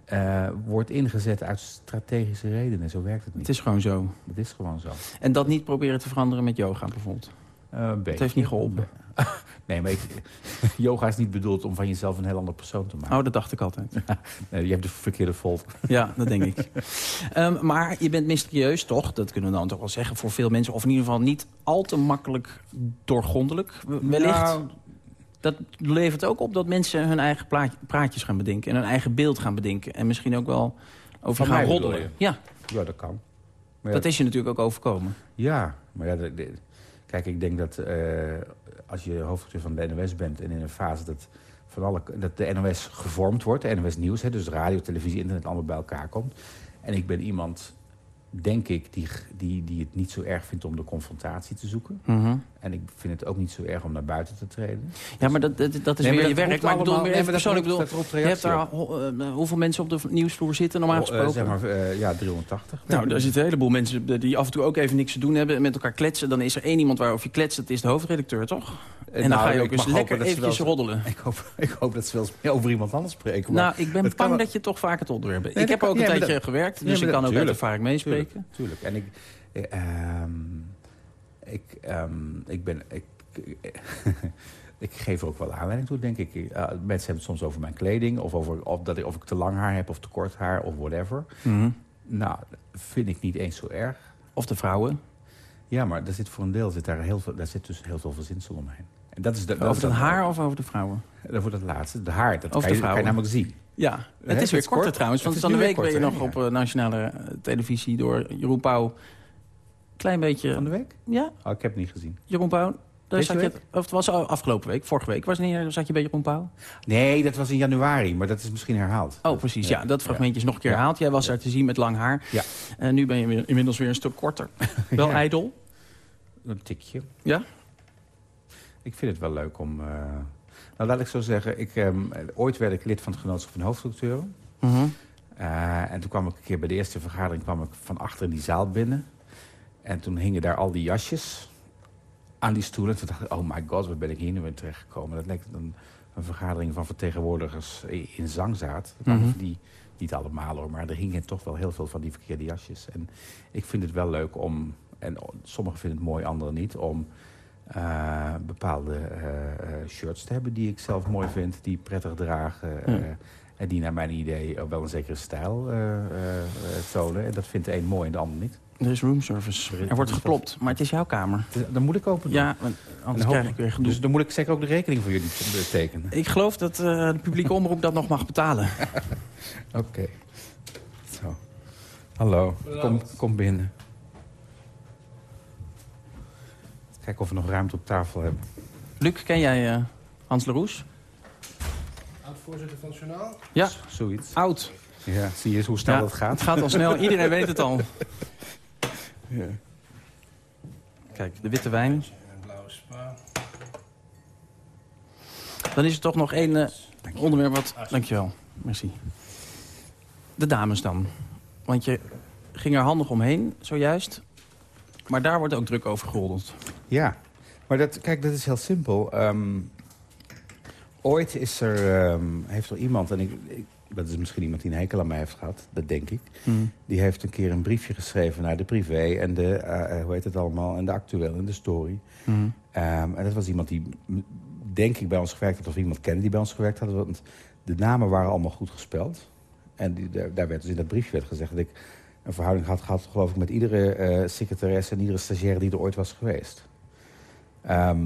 eh, wordt ingezet uit strategische redenen. Zo werkt het niet. het is gewoon zo. Dat is gewoon zo. En dat niet proberen te veranderen met yoga bijvoorbeeld. Eh, een beetje. heeft niet geholpen. Nee, maar ik, yoga is niet bedoeld om van jezelf een heel ander persoon te maken. Oh, dat dacht ik altijd. Nee, je hebt de verkeerde volk. Ja, dat denk ik. Ehm, maar je bent mysterieus, toch? Dat kunnen we dan toch wel zeggen voor veel mensen. Of in ieder geval niet al te makkelijk doorgrondelijk, wellicht. Nou, Dat levert ook op dat mensen hun eigen praatjes gaan bedenken. En hun eigen beeld gaan bedenken. En misschien ook wel over gaan roddelen. Ja, ja, dat kan. Dat is je natuurlijk ook overkomen. Ja, maar ja, de- de- kijk, ik denk dat eh, als je hoofdredacteur van de NOS bent... en in een fase dat, van alle, dat de NOS gevormd wordt, de NOS Nieuws... Hè, dus radio, televisie, internet allemaal bij elkaar komt... en ik ben iemand, denk ik, die, die, die het niet zo erg vindt om de confrontatie te zoeken... Mhm. en ik vind het ook niet zo erg om naar buiten te treden. Ja, maar dat, dat, dat is Nee, weer je werk. Maar ik bedoel, meer even persoonlijk. Bedoel, je hebt daar ho- eh, hoeveel mensen op de nieuwsvloer zitten normaal Oh, eh, gesproken? zeg maar, eh, ja, 380. Nou, daar zitten een heleboel mensen die af en toe ook even niks te doen hebben... en met elkaar kletsen. Dan is er één iemand waarover je kletst, dat is de hoofdredacteur, toch? En dan nou, ga je ook eens lekker eventjes wel- roddelen. Ik hoop, ik hoop dat ze wel eens over iemand anders spreken. maar- Nou, ik ben bang dat je toch vaak het onderwerp bent. Ik heb ook een tijdje gewerkt, dus ik kan ook uit ervaring meespreken. Tuurlijk, tuurlijk. En ik, eh, ehm, ik, ehm, ik ben... Ik, ik geef er ook wel aanleiding toe, denk ik. Eh, mensen hebben het soms over mijn kleding... of, over, of, dat ik, of ik te lang haar heb of te kort haar of whatever. Mhm. Nou, vind ik niet eens zo erg. Of de vrouwen. Ja, maar er zit voor een deel zit daar, heel veel, daar zit dus heel veel verzinsel omheen. En dat is de, dat Over het haar of over de vrouwen? Dat wordt het laatste. De haar, dat Over kan, je, kan je namelijk zien. Ja, het is weer korter kort. trouwens. Want van de week ben je nog op eh, nationale eh, televisie door Jeroen Pauw. Klein beetje... Van de week? Ja, Oh, ik heb het niet gezien. Jeroen Pauw. Daar zat je, of het was afgelopen week, vorige week. Was niet, zat je bij Jeroen Pauw? Nee, dat was in januari, maar dat is misschien herhaald. Oh, precies. Ja, dat fragmentje is nog een keer herhaald. Jij was daar te zien met lang haar. Ja. En nu ben je inmiddels weer een stuk korter. Wel Ja. ijdel. Een tikje. Ja? Ik vind het wel leuk om... eh, Nou, laat ik zo zeggen. Ik, ehm, ooit werd ik lid van het genootschap van hoofdredacteuren. Mhm. Eh, en toen kwam ik een keer bij de eerste vergadering kwam ik van achter in die zaal binnen. En toen hingen daar al die jasjes. aan die stoel. En toen dacht ik, oh my god, wat ben ik hier nu weer terechtgekomen. Dat leek een, een vergadering van vertegenwoordigers in zangzaad. Mhm. Die, niet allemaal hoor, maar er hingen toch wel heel veel van die verkeerde jasjes. En ik vind het wel leuk om, en sommigen vinden het mooi, anderen niet... om eh, bepaalde eh, eh, shirts te hebben die ik zelf mooi vind, die prettig dragen... Eh, en die naar mijn idee ook wel een zekere stijl tonen. En dat vindt de een mooi en de ander niet. Er is roomservice. Er wordt geklopt, maar het is jouw kamer. Dan moet ik open doen. Ja, anders krijg ik weer gedoe. Dus dan moet ik zeker ook de rekening voor jullie tekenen. Ik geloof dat de publieke omroep dat nog mag betalen. Oké. Zo. Hallo, kom, kom binnen. Kijken of we nog ruimte op tafel hebben. Luc, ken jij eh, Hans Leroes? Oud-voorzitter van het journaal. Ja, Zoiets. oud. Ja, zie je eens hoe snel Ja, dat gaat? Het gaat al snel, iedereen weet het al. Ja. Kijk, de witte wijn. Blauwe spa. Dan is er toch nog één eh, onderwerp wat... Dankjewel, merci. De dames dan. Want je ging er handig omheen, zojuist. Maar daar wordt ook druk over geroddeld. Ja, maar dat, kijk, dat is heel simpel. Ehm, ooit is er, ehm, heeft er iemand, en ik, ik- dat is misschien iemand die een hekel aan mij heeft gehad, dat denk ik. Die heeft een keer een briefje geschreven naar de privé en de, eh, eh, hoe heet het allemaal, en de actueel en de story. Mhm. Ehm, en dat was iemand die, denk ik, bij ons gewerkt had... of iemand kende die bij ons gewerkt had. Want de namen waren allemaal goed gespeld. En die, daar, werd dus in dat briefje werd gezegd... dat ik een verhouding had gehad, geloof ik... met iedere eh secretaresse en iedere stagiaire die er ooit was geweest. Ehm,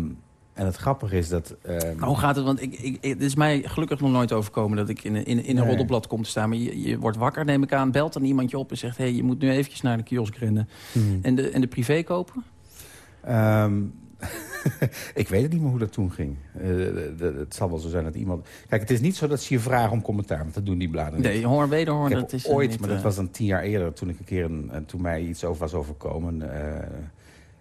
en het grappige is dat... ehm, Hoe gaat het? Want ik, ik, het is mij gelukkig nog nooit overkomen dat ik in, een- in, in een Nee. roddelblad kom te staan. Maar je, je wordt wakker, neem ik aan, belt dan iemand je op en zegt... hé, hey, je moet nu eventjes naar de kiosk rennen. hmm. En de, en de privé kopen? Ehm, ik weet het niet meer hoe dat toen ging. Eh, de- de- het zal wel zo zijn dat iemand... Kijk, het is niet zo dat ze je vragen om commentaar... want dat doen die bladen niet. Nee, hoor wederhoor, dat is... eh, ooit, niet, maar dat eh, was dan tien jaar eerder... toen ik een keer een, een- toen mij iets over was overkomen...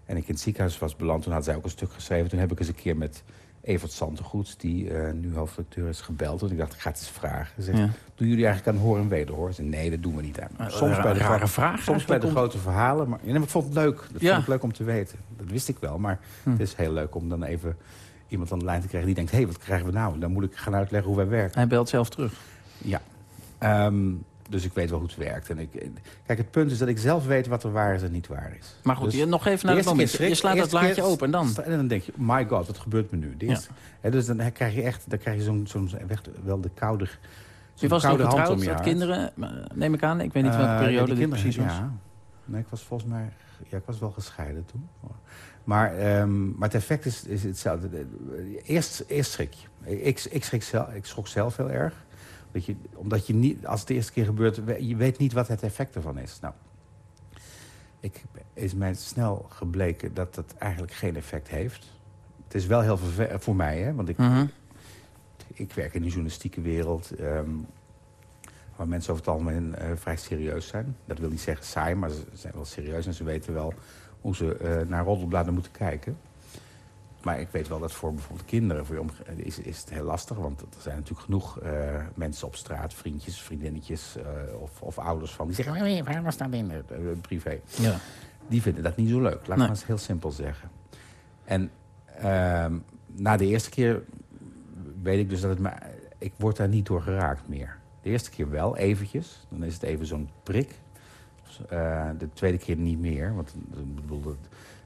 en ik in het ziekenhuis was beland... toen had zij ook een stuk geschreven. Toen heb ik eens een keer met Evert Santegoeds... die eh, nu hoofdredacteur is, gebeld. En ik dacht, ik ga het eens vragen. Ze zegt, Ja. doen jullie eigenlijk aan hoor en wederhoor? Ze nee, dat doen we niet aan. Eh, soms ra- bij de, rare vraag soms bij de grote verhalen. Maar, ja, maar ik vond het leuk. Dat Ja. vond ik leuk om te weten. Dat wist ik wel. Maar Hm. het is heel leuk om dan even iemand aan de lijn te krijgen... die denkt, hé, hey, wat krijgen we nou? Dan moet ik gaan uitleggen hoe wij werken. Hij belt zelf terug. Ja. Ehm, dus ik weet wel hoe het werkt. En ik, kijk, het punt is dat ik zelf weet wat er waar is en niet waar is. Maar goed, Dus je- nog even naar de het moment. schrik- Je slaat dat keer blaadje open en dan? En dan denk je, my god, wat gebeurt me nu? De eerste- Hè, dus dan krijg je echt dan krijg je zo'n echt wel de koude, Je was nog koude om getrouwd, had kinderen, neem ik aan. Ik weet niet welke Eh, ja, periode die dit precies was. Ja. Nee, ik was volgens mij... Ja, ik was wel gescheiden toen. Maar, ehm, maar het effect is, is hetzelfde. Eerst, eerst schrik je. Ik, ik, schrik zelf, ik schrok zelf heel erg. Dat je, omdat je niet, als het de eerste keer gebeurt, je weet niet wat het effect ervan is. Nou, ik, is mij snel gebleken dat het eigenlijk geen effect heeft. Het is wel heel vervelend voor mij, hè, want ik, Mhm. ik werk in de journalistieke wereld... ehm, waar mensen over het algemeen eh, vrij serieus zijn. Dat wil niet zeggen saai, maar ze zijn wel serieus... en ze weten wel hoe ze eh, naar roddelbladen moeten kijken. Maar ik weet wel dat voor bijvoorbeeld kinderen voor je is, is het heel lastig. Want er zijn natuurlijk genoeg eh, mensen op straat, vriendjes, vriendinnetjes... eh, of, of ouders van, die zeggen, "Oh, waar was dat in? Eh, privé. Ja. Die vinden dat niet zo leuk. Laat Nee. maar eens heel simpel zeggen. En ehm, na de eerste keer weet ik dus dat het me... Ik word daar niet door geraakt meer. De eerste keer wel, eventjes. Dan is het even zo'n prik. Eh, de tweede keer niet meer. Want ik bedoel, dat,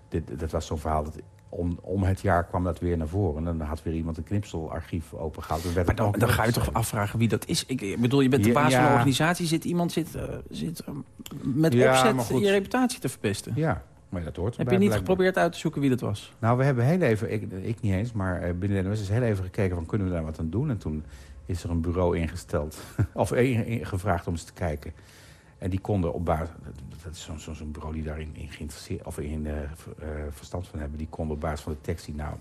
dit, dat was zo'n verhaal dat... Om, om het jaar kwam dat weer naar voren. En dan had weer iemand een knipselarchief opengehaald. Maar dan, ga je toch afvragen wie dat is. Ik, ik bedoel, je bent de Ja, baas van een organisatie. Zit iemand zit, eh, zit eh, met Ja, opzet je reputatie te verpesten. Ja, maar dat hoort Heb je niet blijkbaar. geprobeerd uit te zoeken wie dat was? Nou, we hebben heel even, ik, ik niet eens, maar eh, binnen de NOS is heel even gekeken van kunnen we daar wat aan doen. En toen is er een bureau ingesteld, of in- gevraagd om eens te kijken. En die konden op basis, dat- is zo'n zo, zo'n bureau die daarin in geïnteresseerd, of in eh, eh, verstand van hebben, die konden op basis van de tekst zien, nou,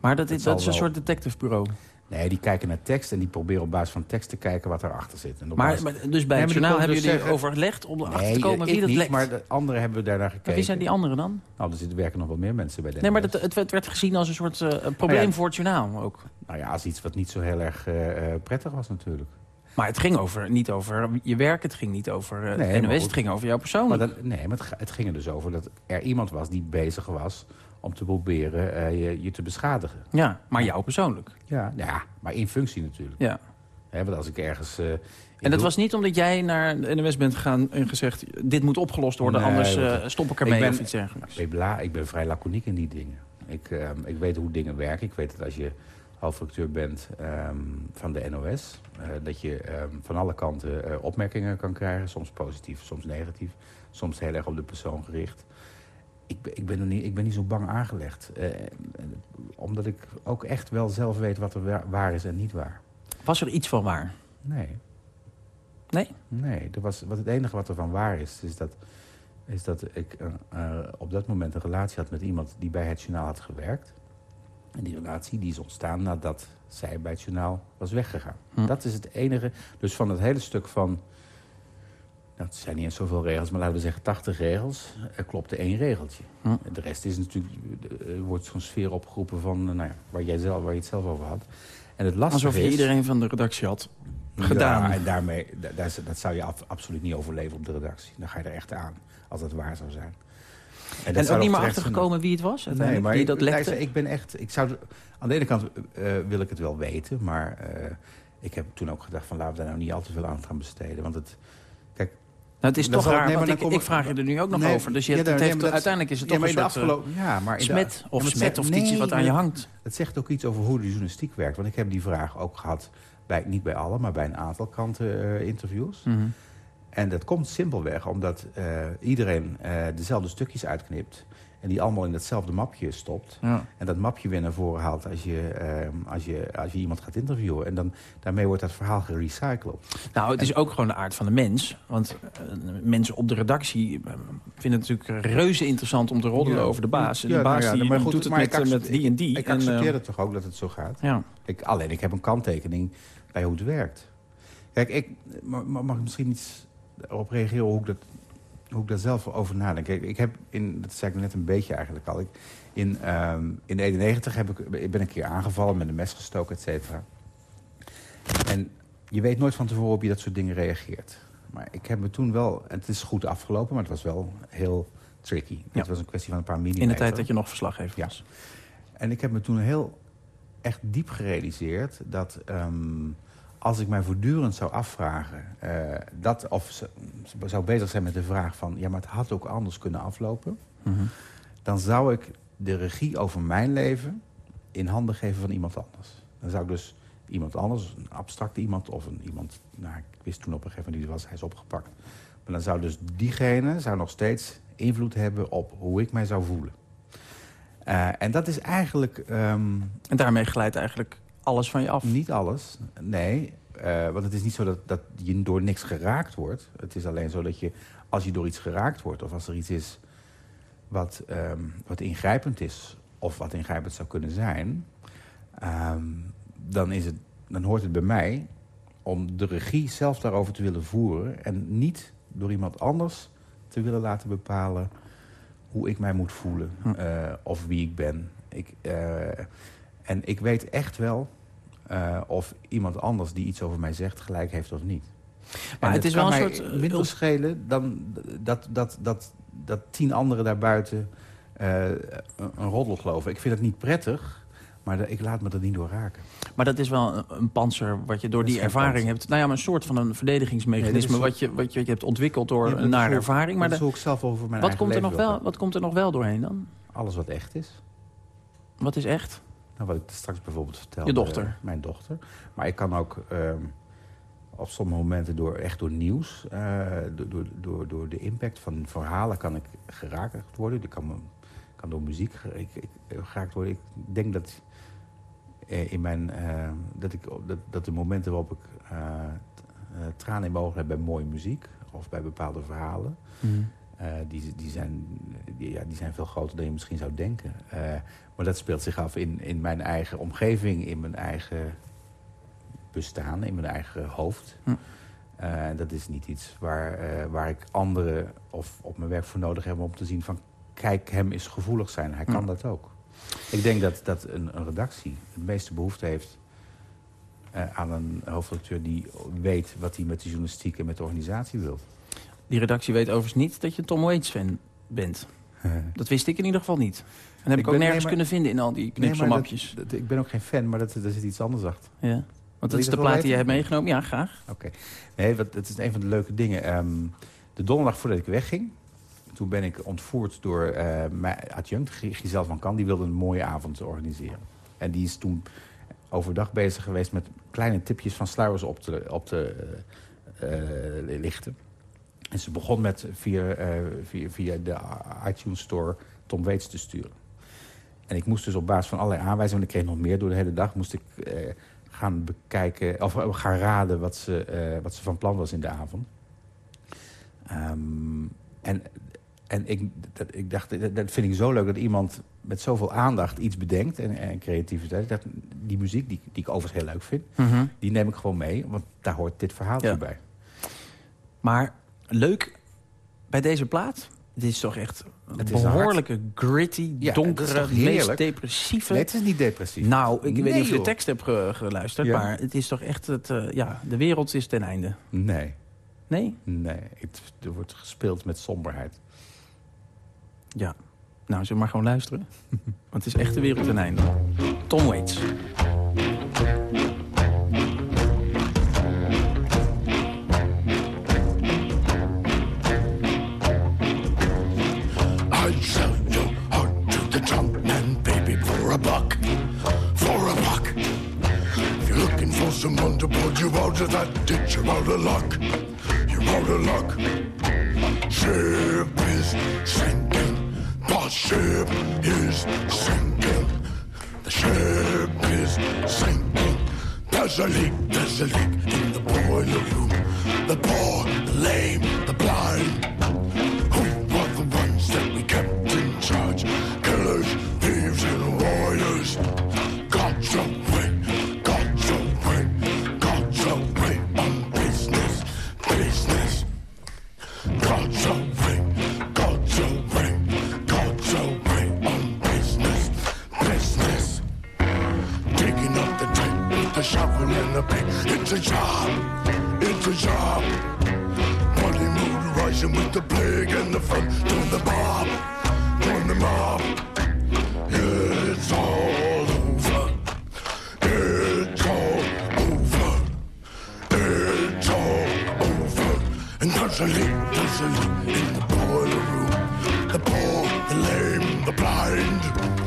Maar dat, is, dat is een wel. soort detectivebureau. nee, die kijken naar tekst en die proberen op basis van tekst te kijken wat erachter zit. En Maar, basis- maar dus bij het die journaal hebben dus jullie zeggen- overlegd om erachter nee, te komen wie dat niet, lekt. maar de anderen hebben daarnaar gekeken. Maar wie zijn die anderen dan? Nou, er zitten werken nog wel meer mensen bij de Nee, maar dat, het, werd, gezien als een soort eh, probleem Nou ja. voor het journaal ook. Nou ja, als iets wat niet zo heel erg prettig was natuurlijk. Maar het ging over, niet over je werk, het ging niet over eh Nee, NOS, het ging over jou Maar persoonlijk. dat, nee, maar het, ging er dus over dat er iemand was die bezig was om te proberen eh, je, je te beschadigen. Ja, maar jou persoonlijk. Ja, ja, maar in functie natuurlijk. Ja. Want als ik ergens... eh, En dat was niet omdat jij naar de NOS bent gegaan en gezegd... dit moet opgelost worden, Nee, anders eh, stop ik ik ermee ben- of iets dergelijks. Ik ben, ik ben vrij laconiek in die dingen. Ik, ehm, ik weet hoe dingen werken. Ik weet dat als je hoofdredacteur bent ehm, van de NOS... eh, dat je ehm, van alle kanten eh, opmerkingen kan krijgen. Soms positief, soms negatief. Soms heel erg op de persoon gericht. Ik ben, ik ben, er niet, ik ben niet zo bang aangelegd. Eh, omdat ik ook echt wel zelf weet wat er wa- waar is en niet waar. Was er iets van waar? Nee. Nee? Nee, er was, wat het enige wat er van waar is, is dat, is dat ik op dat moment een relatie had met iemand die bij het journaal had gewerkt. En die relatie die is ontstaan nadat zij bij het journaal was weggegaan. Hm. Dat is het enige. Dus van het hele stuk van, nou, het zijn niet eens zoveel regels, maar laten we zeggen 80 regels, er klopte één regeltje. Hm. De rest is natuurlijk, wordt zo'n sfeer opgeroepen van, nou ja, waar, jij zelf, waar je het zelf over had. En het lastige Alsof je is, iedereen van de redactie had gedaan. ja, en daarmee, da- daar, dat zou je af- absoluut niet overleven op de redactie. Dan ga je er echt aan, als dat waar zou zijn. En zou ook niet meer achtergekomen wie het was? Nee, maar die dat lekte? ik ben echt... Ik zou, aan de ene kant eh, wil ik het wel weten, maar eh, ik heb toen ook gedacht van laten we daar nou niet al te veel aan gaan besteden. Want het, kijk, Nou, het is toch raar, nee, want ik, kom ik ik- vraag je er nu ook nog Nee, over. Dus je ja, hebt, het nee, heeft, uiteindelijk is het ja, toch een soort eh, ja, maar smet of smet of iets wat aan je hangt. Het zegt ook iets over hoe de journalistiek werkt. Want ik heb die vraag ook gehad, bij, niet bij alle, maar bij een aantal kanten interviews. Mhm. En dat komt simpelweg omdat eh, iedereen eh, dezelfde stukjes uitknipt. En die allemaal in hetzelfde mapje stopt. Ja. En dat mapje weer naar voren haalt als je, eh, als je, als je iemand gaat interviewen. En dan, daarmee wordt dat verhaal gerecycled. Nou, het is ook gewoon de aard van de mens. Want eh, mensen op de redactie vinden het natuurlijk reuze interessant om te roddelen Ja. over de baas. En Ja, de baas nou die maar goed, doet het maar met, ik met die en die. Ik en, accepteer het toch ook dat het zo gaat. Ja. Ik, alleen ik heb een kanttekening bij hoe het werkt. Kijk, ik ma- ma- mag ik misschien iets op reageren hoe ik dat, hoe ik daar zelf over nadenk. Ik heb, in, dat zei ik net een beetje eigenlijk al... Ik, in, ehm, in de 91 heb ik, ik ben een keer aangevallen met een mes gestoken, et cetera. En je weet nooit van tevoren op je dat soort dingen reageert. Maar ik heb me toen wel... en Het is goed afgelopen, maar het was wel heel tricky. Het was een kwestie van een paar millimeter. In de tijd dat je nog verslaggever Ja. was. En ik heb me toen heel echt diep gerealiseerd dat ehm, als ik mij voortdurend zou afvragen, eh, dat, of zou bezig zijn met de vraag van, ja, maar het had ook anders kunnen aflopen, Mhm. dan zou ik de regie over mijn leven in handen geven van iemand anders. Dan zou ik dus iemand anders, een abstracte iemand of een iemand, nou, ik wist toen op een gegeven moment wie was, hij is opgepakt. Maar dan zou dus diegene zou nog steeds invloed hebben op hoe ik mij zou voelen. Eh, en dat is eigenlijk ehm, En daarmee glijdt eigenlijk alles van je af. niet alles. Nee, eh, want het is niet zo dat, dat je door niks geraakt wordt. Het is alleen zo dat je, als je door iets geraakt wordt... of als er iets is wat, ehm, wat ingrijpend is... of wat ingrijpend zou kunnen zijn... ehm, dan, is het, dan hoort het bij mij om de regie zelf daarover te willen voeren... en niet door iemand anders te willen laten bepalen... hoe ik mij moet voelen Hm. eh, of wie ik ben. Ik, eh, en ik weet echt wel eh, of iemand anders die iets over mij zegt gelijk heeft of niet. Maar het is wel een soort, eh, minder schelen dan dat, dat, dat, dat tien anderen daarbuiten eh, een, roddel geloven. Ik vind het niet prettig, maar de- ik laat me er niet door raken. Maar dat is wel een, een panzer wat je door Dat die ervaring panzer. hebt. Nou ja, maar een soort van een verdedigingsmechanisme... wat, je, wat, je, wat je hebt ontwikkeld door Ja, hoe- ervaring. Maar dat hoe ik zelf over mijn wat, eigen komt er nog wel, wat komt er nog wel doorheen dan? Alles wat echt is. Wat is echt? Nou, wat ik straks bijvoorbeeld vertelde. Je dochter. eh, mijn dochter. Maar ik kan ook ehm, op sommige momenten door, echt door nieuws... eh, door, door, door, de impact van verhalen kan ik geraakt worden. Ik kan, kan door muziek eh, geraakt worden. Ik denk dat, in mijn, dat, ik, dat, dat de momenten waarop ik eh, tranen in mijn ogen heb bij mooie muziek... of bij bepaalde verhalen... Eh, die, die, zijn, die, ja, die zijn veel groter dan je misschien zou denken. Eh, maar dat speelt zich af in, in mijn eigen omgeving, in mijn eigen bestaan, in mijn eigen hoofd. Hm. Eh, dat is niet iets waar, waar ik anderen of op mijn werk voor nodig heb om te zien van... kijk, hem is gevoelig zijn, hij kan Hm. dat ook. Ik denk dat, dat een, een redactie het meeste behoefte heeft aan een hoofdredacteur... die weet wat hij met de journalistiek en met de organisatie wil. Die redactie weet overigens niet dat je Tom Waits fan bent. Dat wist ik in ieder geval niet. En heb ik, Ik ook nergens nee, maar- kunnen vinden in al die knipselmapjes. ik ben ook geen fan, maar dat, daar zit iets anders achter. Ja. Want dat is de plaat die je hebt meegenomen. Ja, graag. Oké. Nee, wat, het is een van de leuke dingen. Ehm, de donderdag voordat ik wegging... toen ben ik ontvoerd door eh, mijn adjunct, Giselle van Kan. Die wilde een mooie avond organiseren. En die is toen overdag bezig geweest... met kleine tipjes van sluiers op te, op te eh, eh, lichten. En ze begon met via, eh, via, via de iTunes Store Tom Waits te sturen. En ik moest dus op basis van allerlei aanwijzingen... want ik kreeg nog meer door de hele dag... moest ik eh, gaan bekijken, of eh, gaan raden wat ze, wat ze van plan was in de avond. Ehm, en en ik, dat, ik dacht, dat, dat vind ik zo leuk dat iemand met zoveel aandacht iets bedenkt en, en creativiteit. Ik dacht, die muziek, die, die ik overigens heel leuk vind, die neem ik gewoon mee. Want daar hoort dit verhaaltje Ja. bij. Maar leuk bij deze plaat... Het is toch echt een Het is behoorlijke, gritty, Ja, donkere, meest depressieve... Nee, het is niet depressief. Nou, ik weet niet of je de tekst hebt ge- geluisterd, Ja. maar het is toch echt het, eh, ja, de wereld is ten einde. Nee, Nee? nee. Het, er wordt gespeeld met somberheid. Ja. Nou, zullen we maar gewoon luisteren? Want het is echt de wereld ten einde. Tom Waits. Out of that ditch, you're out of luck. You're out of luck. Ship is sinking. The ship is sinking. The ship is sinking. There's a leak, there's a leak in the boiler room. The poor, the lame, the blind. A job. Bloody mood rising with the plague and the fun. Doing the mob, doing the mob. It's all over. It's all over. It's all over. And a leak in the boiler room. The poor, the lame, the blind.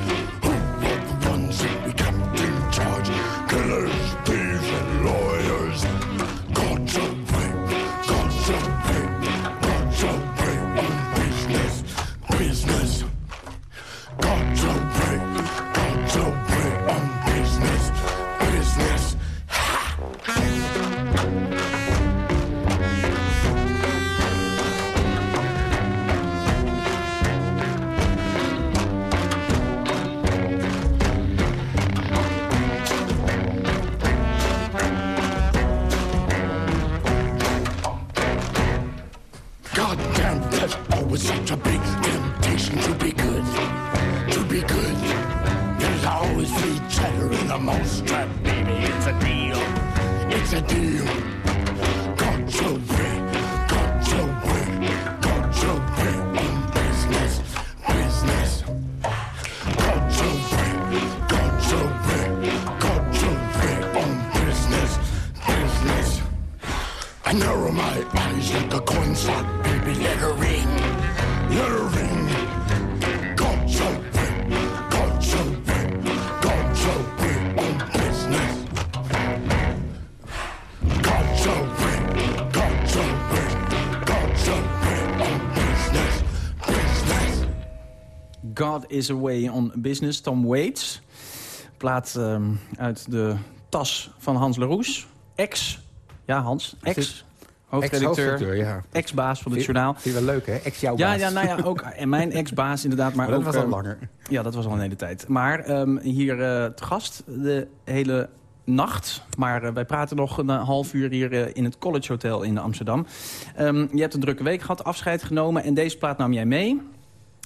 God is Away on Business, Tom Waits. Plaat ehm, uit de tas van Hans Leroes. Ex, ja Hans, ex, hoofdredacteur, ja. ex-baas van het Vind- journaal. Vind je wel leuk, hè? Ex-jouw Ja, baas. ja, nou ja, ook en mijn ex-baas inderdaad. Maar, Maar dat ook, was al ehm, langer. Ja, dat was al een hele tijd. Maar ehm, hier eh, te gast de hele nacht. Maar eh, wij praten nog een half uur hier eh, in het College Hotel in Amsterdam. Je hebt een drukke week gehad, afscheid genomen. En deze plaat nam jij mee.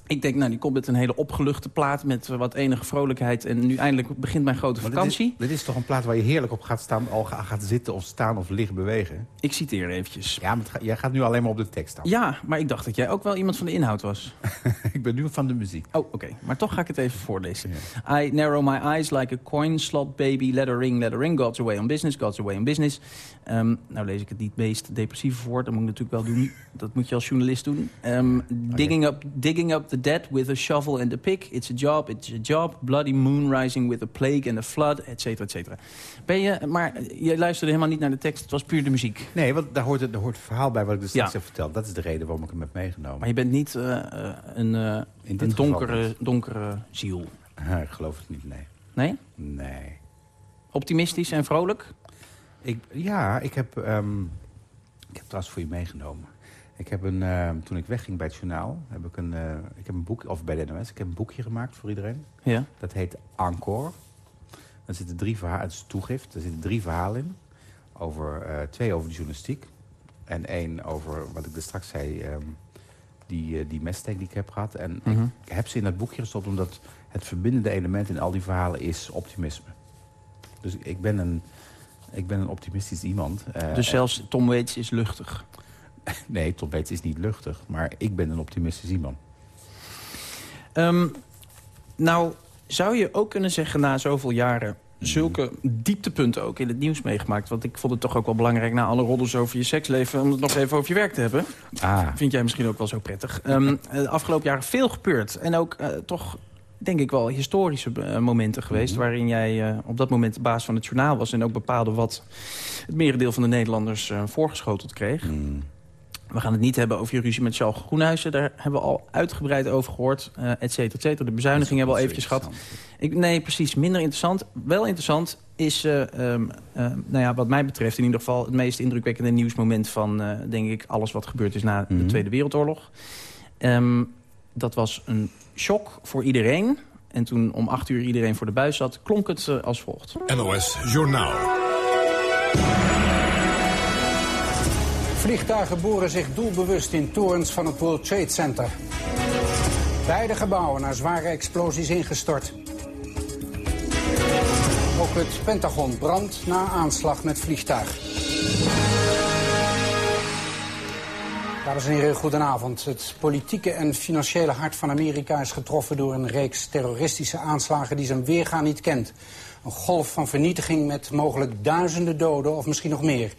Ik denk, nou, die komt met een hele opgeluchte plaat... met eh, wat enige vrolijkheid. En nu eindelijk begint mijn grote Maar dit vakantie. is, dit is toch een plaat waar je heerlijk op gaat staan... al ga- gaat zitten of staan of liggen bewegen? Ik citeer eventjes. Ja, maar jij gaat nu alleen maar op de tekst staan. Ja, maar ik dacht dat jij ook wel iemand van de inhoud was. Ik ben nu van de muziek. Oh, oké. Maar toch ga ik het even voorlezen. I narrow my eyes like a coin slot baby. Let her ring, let her ring. God's away on business, God's away on business. Ehm, nou lees ik het niet meest depressieve voor. Dat moet ik natuurlijk wel doen. Dat moet je als journalist doen. Ehm, digging, up, digging up the dead with a shovel and a pick. It's a job, it's a job. Bloody moon rising with a plague and a flood, et cetera, et cetera. Ben je, maar je luisterde helemaal niet naar de tekst. Het was puur de muziek. Nee, want daar hoort, het, daar hoort het verhaal bij wat ik dus straks Ja. heb verteld. Dat is de reden waarom ik hem heb meegenomen. Maar je bent niet eh, eh, een, eh, een donkere, donkere ziel. Ah, ik geloof het niet, nee. Nee? Nee. Optimistisch en vrolijk? Ik, ja, ik heb, ehm, ik heb trouwens voor je meegenomen. Ik heb een, ehm, toen ik wegging bij het journaal, heb ik een, eh, ik heb een boek, of bij de NOS, ik heb een boekje gemaakt voor iedereen. Ja. Dat heet Encore. Er zitten drie verhalen, het is toegift, er zitten drie verhalen in. Over, eh, twee over de journalistiek. En één over, wat ik er straks zei, ehm, die, eh, die messteek die ik heb gehad. En Mhm. ik heb ze in dat boekje gestopt omdat het verbindende element in al die verhalen is optimisme. Dus ik ben een, ik ben een optimistisch iemand. Dus zelfs Tom Waits is luchtig. Nee, Waits is niet luchtig, maar ik ben een optimistisch iemand. Ehm, nou, zou je ook kunnen zeggen na zoveel jaren... zulke dieptepunten ook in het nieuws meegemaakt? Want ik vond het toch ook wel belangrijk... na alle roddels over je seksleven... om het nog even over je werk te hebben. Ah, Vind jij misschien ook wel zo prettig. Ehm, de afgelopen jaren veel gebeurd. En ook eh, toch, denk ik wel, historische eh, momenten geweest... waarin jij eh, op dat moment de baas van het journaal was... en ook bepaalde wat het merendeel van de Nederlanders eh, voorgeschoteld kreeg. mm, We gaan het niet hebben over je ruzie met Charles Groenhuizen. Daar hebben we al uitgebreid over gehoord, eh et cetera, et cetera. De bezuiniging hebben we al eventjes gehad. Ik, nee, precies. Minder interessant. Wel interessant is, eh, ehm, eh, nou ja, wat mij betreft in ieder geval... het meest indrukwekkende nieuwsmoment van, eh, denk ik... alles wat gebeurd is na de Mhm. Tweede Wereldoorlog. Ehm, dat was een shock voor iedereen. En toen om acht uur iedereen voor de buis zat... klonk het als volgt. NOS Journaal. Vliegtuigen boren zich doelbewust in torens van het World Trade Center. Beide gebouwen naar zware explosies ingestort. Ook het Pentagon brandt na aanslag met vliegtuig. Dames en heren, goedenavond. Het politieke en financiële hart van Amerika is getroffen door een reeks terroristische aanslagen die zijn weerga niet kent. Een golf van vernietiging met mogelijk duizenden doden of misschien nog meer.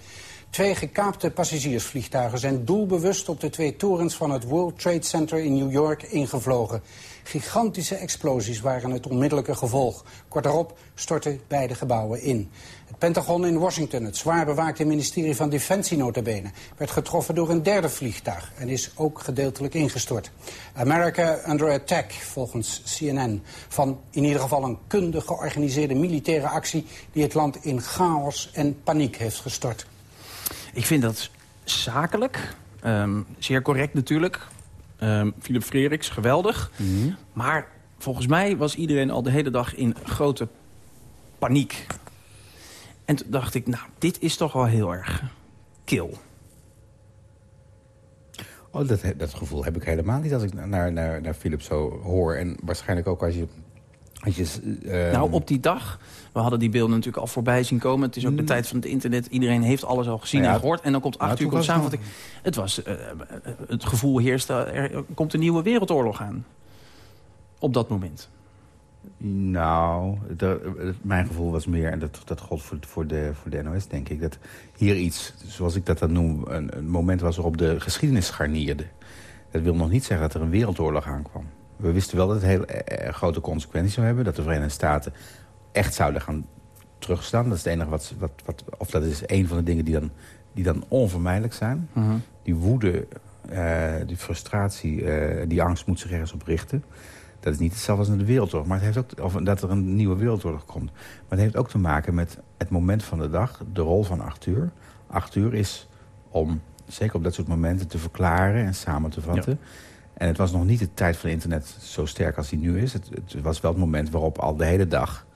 Twee gekaapte passagiersvliegtuigen zijn doelbewust op de twee torens van het World Trade Center in New York ingevlogen. Gigantische explosies waren het onmiddellijke gevolg. Kort daarop stortten beide gebouwen in. Het Pentagon in Washington, het zwaar bewaakte ministerie van Defensie notabene, werd getroffen door een derde vliegtuig en is ook gedeeltelijk ingestort. America under attack, volgens CNN, van in ieder geval een kundig georganiseerde militaire actie die het land in chaos en paniek heeft gestort. Ik vind dat zakelijk, ehm, zeer correct natuurlijk. Ehm Philip Freriks, geweldig. Maar volgens mij was iedereen al de hele dag in grote paniek. En toen dacht ik, nou, dit is toch wel heel erg kil. Oh, dat, dat gevoel heb ik helemaal niet als ik naar, naar, naar Philip zo hoor. En waarschijnlijk ook als je... Je eh, Nou, op die dag, we hadden die beelden natuurlijk al voorbij zien komen. Het is ook de tijd van het internet. Iedereen heeft alles al gezien ja, en gehoord. En dan komt acht uur komt samenvatting. Het, was, eh, eh, het gevoel heerste, er komt een nieuwe wereldoorlog aan. Op dat moment. Nou, de- eh, mijn gevoel was meer, en dat, dat gold voor, voor, de, voor de NOS denk ik... dat hier iets, zoals ik dat dan noem, een, een moment was waarop de geschiedenis scharnierde. Dat wil nog niet zeggen dat er een wereldoorlog aankwam. We wisten wel dat het heel eh, eh, grote consequenties zou hebben... dat de Verenigde Staten echt zouden gaan terugstaan. Dat is het enige wat, wat, wat... Of dat is een van de dingen die dan, die dan onvermijdelijk zijn. Die woede, eh, die frustratie, die angst moet zich ergens op richten. Dat is niet hetzelfde als in de wereldoorlog. Maar het heeft ook, of dat er een nieuwe wereldoorlog komt. Maar het heeft ook te maken met het moment van de dag. De rol van acht uur. Acht uur is om, zeker op dat soort momenten, te verklaren en samen te vatten. En het was nog niet de tijd van internet zo sterk als die nu is. Het, was wel het moment waarop al de hele dag...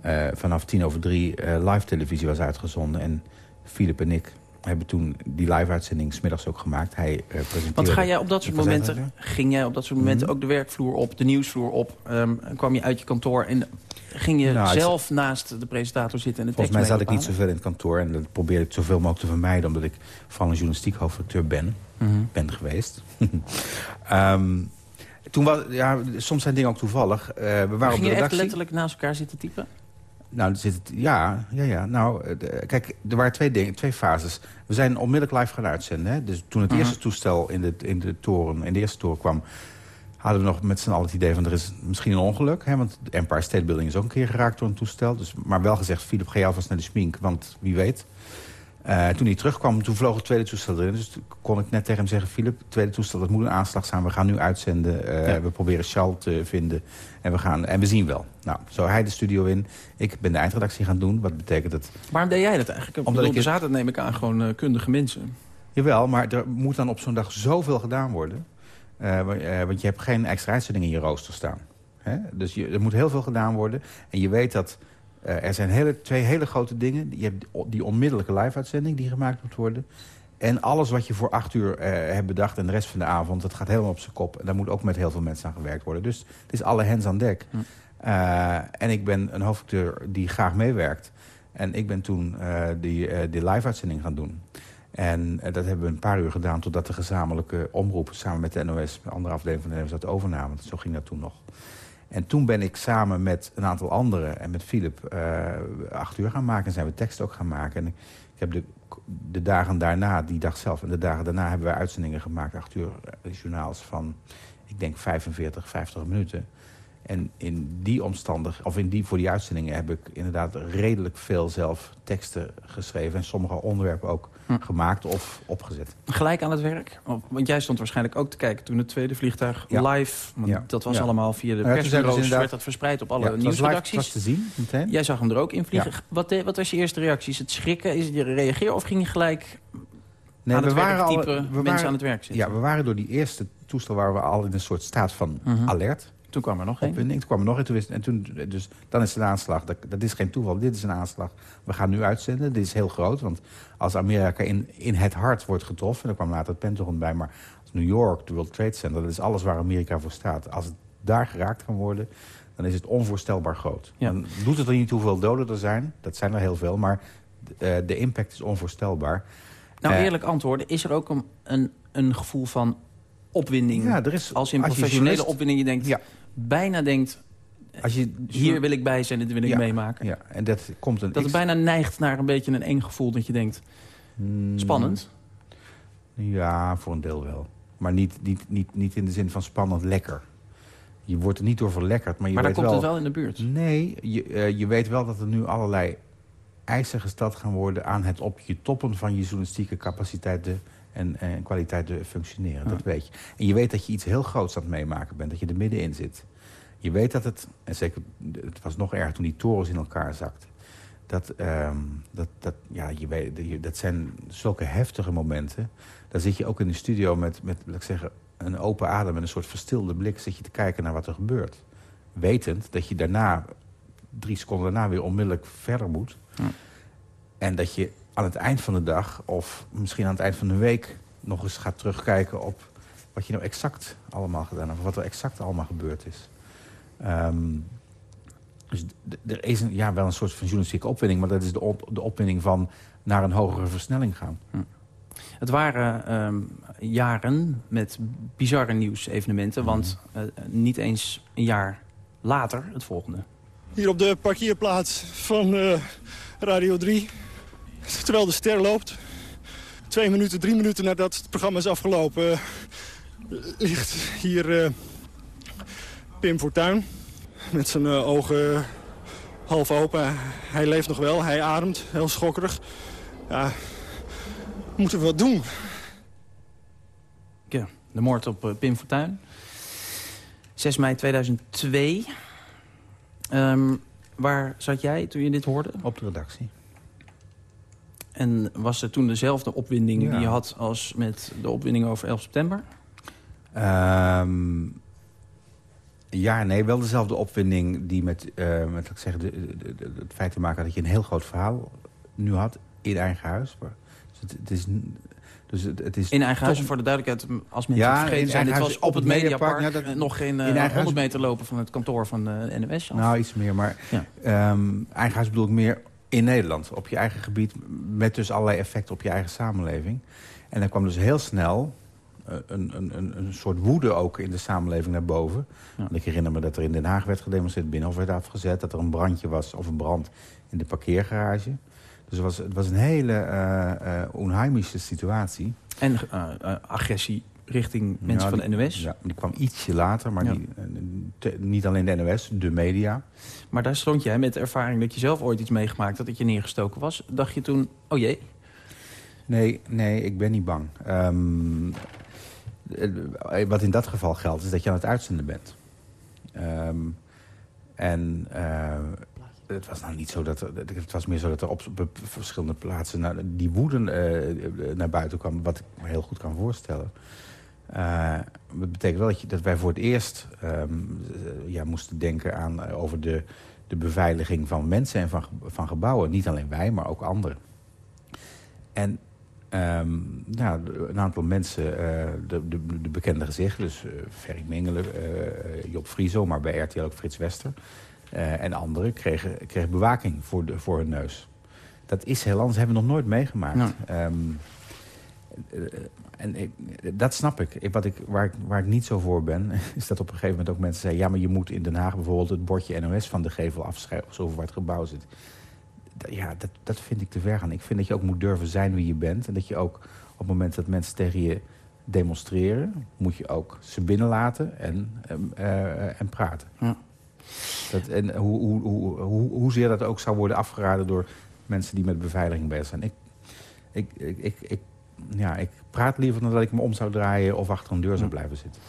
eh, vanaf tien over drie eh, live televisie was uitgezonden. En Philip en ik hebben toen die live-uitzending smiddags ook gemaakt. Hij uh, presenteerde... Want ga jij op dat soort momenten, ging jij op dat soort momenten Mhm. ook de werkvloer op, de nieuwsvloer op? ehm, kwam je uit je kantoor en ging je Nou, ik- zelf naast de presentator zitten en de Volgens mij zat ik niet zoveel in het kantoor. En dat probeerde ik zoveel mogelijk te vermijden. Omdat ik van een journalistiek hoofdredacteur ben. Mhm. Ben geweest. Ehm, toen was, ja, soms zijn dingen ook toevallig. Eh, we waren op de je echt redactie. letterlijk naast elkaar zitten typen? Nou, zit het, ja, ja, ja. Nou, eh, de- kijk, er waren twee dingen, twee fases. We zijn onmiddellijk live gaan uitzenden. Hè? Dus toen het Mhm. eerste toestel in de, in de toren, in de eerste toren kwam, hadden we nog met z'n allen het idee van er is misschien een ongeluk. Hè? Want de Empire State Building is ook een keer geraakt door een toestel. Dus, maar wel gezegd, Philip, ga alvast naar de smink, want wie weet. Eh, toen hij terugkwam, toen vloog het tweede toestel erin. Dus toen kon ik net tegen hem zeggen... Philip, het tweede toestel, dat moet een aanslag zijn. We gaan nu uitzenden. Eh, Ja. We proberen Charles te vinden. En we, gaan, en we zien wel. Nou, zo hij de studio in. Ik ben de eindredactie gaan doen. Wat betekent dat... Waarom deed jij dat eigenlijk? Omdat bedoel, ik- er zaten, neem ik aan, gewoon eh, kundige mensen. Jawel, maar er moet dan op zo'n dag zoveel gedaan worden. Wa- want je hebt geen extra uitzending in je rooster staan. Hè? Dus je, er moet heel veel gedaan worden. En je weet dat eh, er zijn hele, twee hele grote dingen. Je hebt die- onmiddellijke live-uitzending die gemaakt moet worden. En alles wat je voor acht uur eh, hebt bedacht en de rest van de avond... dat gaat helemaal op zijn kop. En daar moet ook met heel veel mensen aan gewerkt worden. Dus het is alle hens aan dek. Hm. Eh, en ik ben een hoofdacteur die graag meewerkt. En ik ben toen die, die live-uitzending gaan doen. En dat hebben we een paar uur gedaan... totdat de gezamenlijke omroep samen met de NOS... de andere afdeling van de NOS dat overname. Want zo ging dat toen nog. En toen ben ik samen met een aantal anderen en met Philip... eh, acht uur gaan maken en zijn we tekst ook gaan maken. En ik, heb de, de dagen daarna, die dag zelf... en de dagen daarna hebben we uitzendingen gemaakt... acht uur eh, journaals van, ik denk 45, 50 minuten... En in die omstandig, of in die, voor die uitzendingen heb ik inderdaad redelijk veel zelf teksten geschreven. En sommige onderwerpen ook Hm. gemaakt of opgezet. Gelijk aan het werk? Want jij stond waarschijnlijk ook te kijken toen het tweede vliegtuig Ja. live... Want Ja. dat was Ja. allemaal via de dus persbureaus, inderdaad- werd dat verspreid op alle het was live, was te zien meteen. Jij zag hem er ook in vliegen. Wat, de- wat was je eerste reactie? Is het schrikken? Is het je reageren? Of ging je gelijk Nee, aan het werk al- typen, we mensen waren- aan het werk zitten? Ja, we waren door die eerste toestel waar we al in een soort staat van Mhm. alert. Toen kwam er nog één. Opwinding. Toen kwam er nog een. Toen En toen, dus dan is het een aanslag. Dat, dat is geen toeval. Dit is een aanslag. We gaan nu uitzenden. Dit is heel groot. Want als Amerika in, in het hart wordt getroffen... dan kwam later het Pentagon bij... maar als New York, de World Trade Center... dat is alles waar Amerika voor staat. Als het daar geraakt kan worden... dan is het onvoorstelbaar groot. Ja. Dan doet het er niet hoeveel doden er zijn. Dat zijn er heel veel. Maar eh, de impact is onvoorstelbaar. Nou, Eh, eerlijk antwoorden. Is er ook een, een, een gevoel van opwinding? Ja, er is, als in professionele opwinding. Je denkt, Ja. Bijna denkt, Als je, hier wil ik bij zijn, dit wil ik Ja. meemaken. Ja, en dat komt een... Dat het bijna neigt naar een beetje een eng gevoel. Dat je denkt, Hmm. spannend. Ja, voor een deel wel. Maar niet, niet, niet, niet in de zin van spannend lekker. Je wordt er niet door verlekkerd, maar je maar dan komt wel... het wel in de buurt. Nee, je, eh, je weet wel dat er nu allerlei eisen gesteld gaan worden... aan het op je toppen van je journalistieke capaciteiten en, en kwaliteiten functioneren. Dat weet je. En je weet dat je iets heel groots aan het meemaken bent. Dat je er middenin zit. Je weet dat het, en zeker, het was nog erg toen die torens in elkaar zakten. Dat, ehm, dat, dat, ja, je weet, dat zijn zulke heftige momenten. Dan zit je ook in de studio met, met laat ik zeggen, een open adem en een soort verstilde blik... zit je te kijken naar wat er gebeurt. Wetend dat je daarna, drie seconden daarna, weer onmiddellijk verder moet. Ja. En dat je aan het eind van de dag, of misschien aan het eind van de week... nog eens gaat terugkijken op wat je nou exact allemaal gedaan hebt. Of wat er exact allemaal gebeurd is. Ehm, dus er is een, ja, wel een soort van journalistieke opwinding... maar dat is de, op, de opwinding van naar een hogere versnelling gaan. Het waren ehm, jaren met bizarre nieuwsevenementen. Want Mhm. eh, niet eens een jaar later het volgende. Hier op de parkeerplaats van eh, Radio 3. Terwijl de ster loopt. Twee minuten, drie minuten nadat het programma is afgelopen... eh, ligt hier eh, Pim Fortuyn. Met zijn eh, ogen half open. Hij leeft nog wel, hij ademt, heel schokkerig. Ja, moeten we wat doen? Ja, de moord op Pim Fortuyn. 6 mei 2002. Ehm, waar zat jij toen je dit hoorde? Op de redactie. En was er toen dezelfde opwinding Ja. die je had als met de opwinding over 11 september? Ehm, ja, nee, wel dezelfde opwinding die met, eh, met ik zeggen, de, de- de- het feit te maken had dat je een heel groot verhaal nu had in eigen huis. Maar, dus het, het is, dus het, het is In eigen huis, voor de duidelijkheid, als mensen Ja, het vergeten zijn... dit eigen was op het Mediapark, Ja, dat- eh, nog geen eh, in eigen 100 huis- meter lopen van het kantoor van de NOS af. Nou, iets meer. Maar Ja. ehm, eigen huis bedoel ik meer in Nederland. Op je eigen gebied. Met dus allerlei effecten op je eigen samenleving. En dan kwam dus heel snel eh, een, een, een, een soort woede ook in de samenleving naar boven. Ja. Want ik herinner me dat er in Den Haag werd gedemonstreerd. Binnenhof werd afgezet. Dat er een brandje was of een brand in de parkeergarage. Dus het was, het was een hele eh, onheimische situatie. En agressie richting mensen Ja, van de NOS. Ja, die kwam ietsje later, maar Ja. die, eh, te- niet alleen de NOS, de media. Maar daar stond jij met de ervaring dat je zelf ooit iets meegemaakt had... dat je neergestoken was. Dacht je toen, oh jee, Nee, nee, ik ben niet bang. Ehm, eh, wat in dat geval geldt, is dat je aan het uitzenden bent. Ehm, en eh, het was nou niet zo dat... er- Het was meer zo dat er op op verschillende plaatsen... nou, die woede eh, naar buiten kwam, wat ik me heel goed kan voorstellen. Eh, dat betekent wel dat, je, dat wij voor het eerst ehm, eh, ja, moesten denken aan, eh, over de, de beveiliging van mensen en van, van gebouwen. Niet alleen wij, maar ook anderen. En ehm, nou, een aantal mensen, de, de, de bekende gezichten, dus eh Ferry Mengelen, eh, Job Frieso, maar bij RTL ook Frits Wester en anderen, kregen, kregen bewaking voor, de, voor hun neus. Dat is heel anders, hebben we nog nooit meegemaakt. Eh, en ik, dat snap ik. ik, wat ik waar, ik. waar ik niet zo voor ben, is dat op een gegeven moment ook mensen zeggen... ja, maar je moet in Den Haag bijvoorbeeld het bordje NOS van de gevel afschrijven... over waar het gebouw zit. Ja, dat, dat vind ik te ver gaan. Ik vind dat je ook moet durven zijn wie je bent. En dat je ook op het moment dat mensen tegen je demonstreren... moet je ook ze binnenlaten en, ehm, eh, en praten. Ja. Dat, en hoe, hoe, hoe, hoe, hoezeer dat ook zou worden afgeraden door mensen die met beveiliging bezig zijn. Ik, ik, ik, ik- ja, ik praat liever dan dat ik me om zou draaien of achter een deur zou blijven zitten.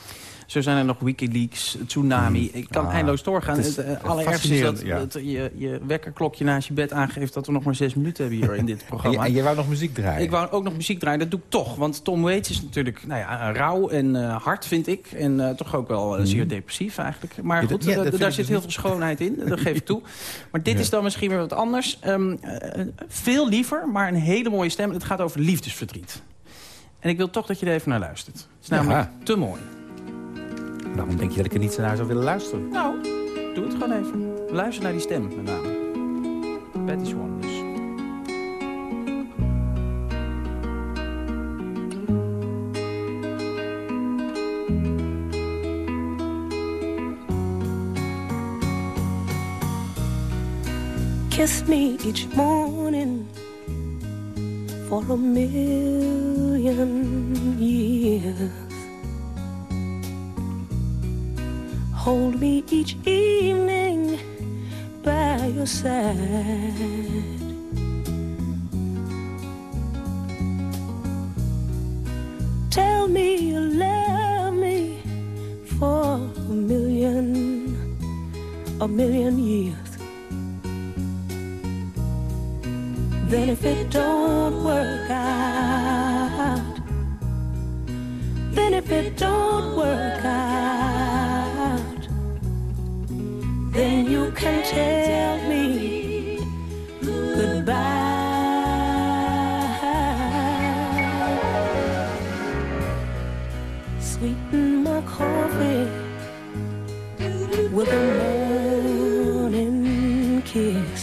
Zo zijn er nog Wikileaks, Tsunami. Ik kan Ah, eindeloos doorgaan. het is Het, eh, allerergste is dat ja. het, je, je wekkerklokje naast je bed aangeeft... dat we nog maar zes minuten hebben hier in dit En, programma. je, en jij wou nog muziek draaien? Ik wou ook nog muziek draaien, dat doe ik toch. Want Tom Waits is natuurlijk nou ja, rauw en eh, hard, vind ik. En eh, toch ook wel eh, zeer depressief eigenlijk. Maar Ja, goed, ja, eh, daar zit dus heel veel schoonheid in. Dat geef ik toe. Maar dit is dan misschien weer wat anders. Ehm, eh, veel liever, maar een hele mooie stem. Het gaat over liefdesverdriet. En ik wil toch dat je er even naar luistert. Het is namelijk te mooi. Waarom denk je dat ik er niet zo naar zou willen luisteren? Nou, doe het gewoon even. Luister naar die stem met name. Betty Swan dus. Kiss me each morning for a million years. Hold me each evening by your side. Tell me you love me for a million, a million years. Then if it don't work out, then if it don't work out, then you can tell me goodbye. Sweeten my coffee with a morning kiss.